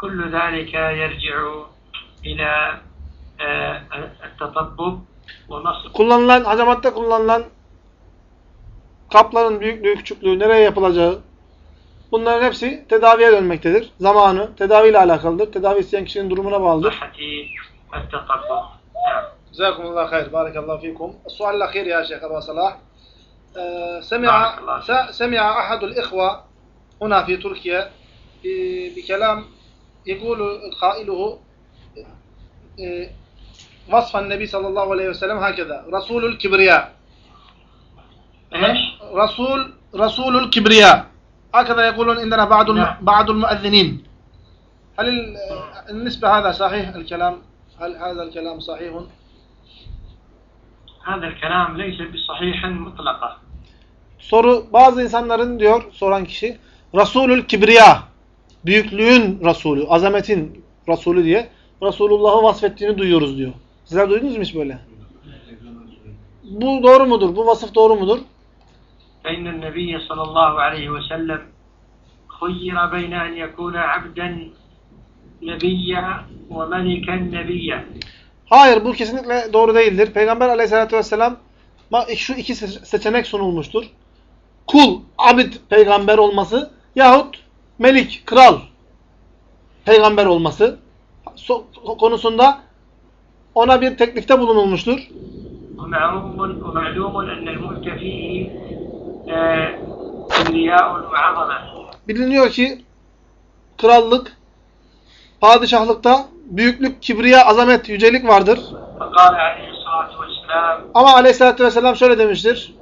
كل ذلك يرجع إلى آه، التطبب ونصب Kullanılan, hacamatta kullanılan kapların büyüklüğü, küçüklüğü, nereye yapılacağı bunların hepsi tedaviye dönmektedir. Zamanı tedaviyle alakalıdır. Tedavi isteyen kişinin durumuna bağlıdır. صحة التطبب نعم جزاكم الله خير بارك الله فيكم السؤال الأخير يا شيخ أبا صلاح آه، سمع بارك الله فيك. س- سمع أحد الإخوة هنا في تركيا ب- بكلام يقول قائله آه، وصف النبي صلى الله عليه وسلم هكذا رسول الكبرياء ايش؟ رسول رسول الكبرياء هكذا يقولون عندنا بعض الم- نعم. بعض المؤذنين هل ال- النسبة هذا صحيح الكلام هل هذا الكلام صحيح هذا الكلام ليس بصحيح مطلقا Soru bazı insanların diyor soran kişi Resulül Kibriya büyüklüğün Resulü, azametin Resulü diye Resulullah'ı vasfettiğini duyuyoruz diyor. Sizler duydunuz mu hiç böyle? Bu doğru mudur? Bu vasıf doğru mudur? فإن النبي صلى الله عليه وسلم خير بين أن يكون عبدا نبيا وملكا نبيا Hayır bu kesinlikle doğru değildir. Peygamber aleyhissalatü vesselam ma- şu iki se- seçenek sunulmuştur. Kul, abid peygamber olması yahut melik, kral, peygamber olması konusunda ona bir teklifte bulunulmuştur. Biliniyor ki krallık, padişahlıkta büyüklük, kibriya, azamet, yücelik vardır. Ama aleyhissalatü vesselam şöyle demiştir.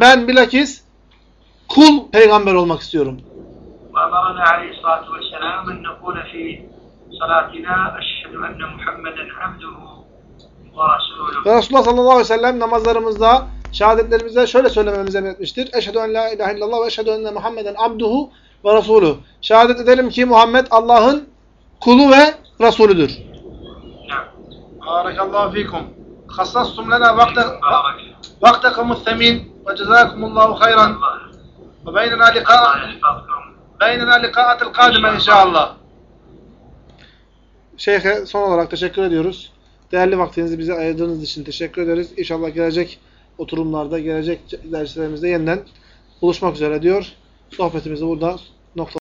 Ben bilakis kul peygamber olmak istiyorum. وأمرنا عليه الصلاة والسلام أن نقول في صلاتنا أشهد أن محمدا عبده ورسوله Ve Resulullah sallallahu aleyhi ve sellem namazlarımızda, şehadetlerimizde şöyle söylememizi emretmiştir. Eşhedü en la ilahe illallah ve eşhedü enne Muhammeden abduhu ve rasuluhu. Şehadet ederim ki Muhammed Allah'ın kulu ve Resulüdür. نعم Barakallahu fikum. Hassastum lena بارك vaktakum semin ve cezakumullahu hayran الله ve beynena الله liqa يحفظكم beynena liqa'atil kadime inşallah. Şeyhe son olarak teşekkür ediyoruz. Değerli vaktinizi bize ayırdığınız için teşekkür ederiz. İnşallah gelecek oturumlarda, gelecek derslerimizde yeniden buluşmak üzere diyor. Sohbetimizi burada nokta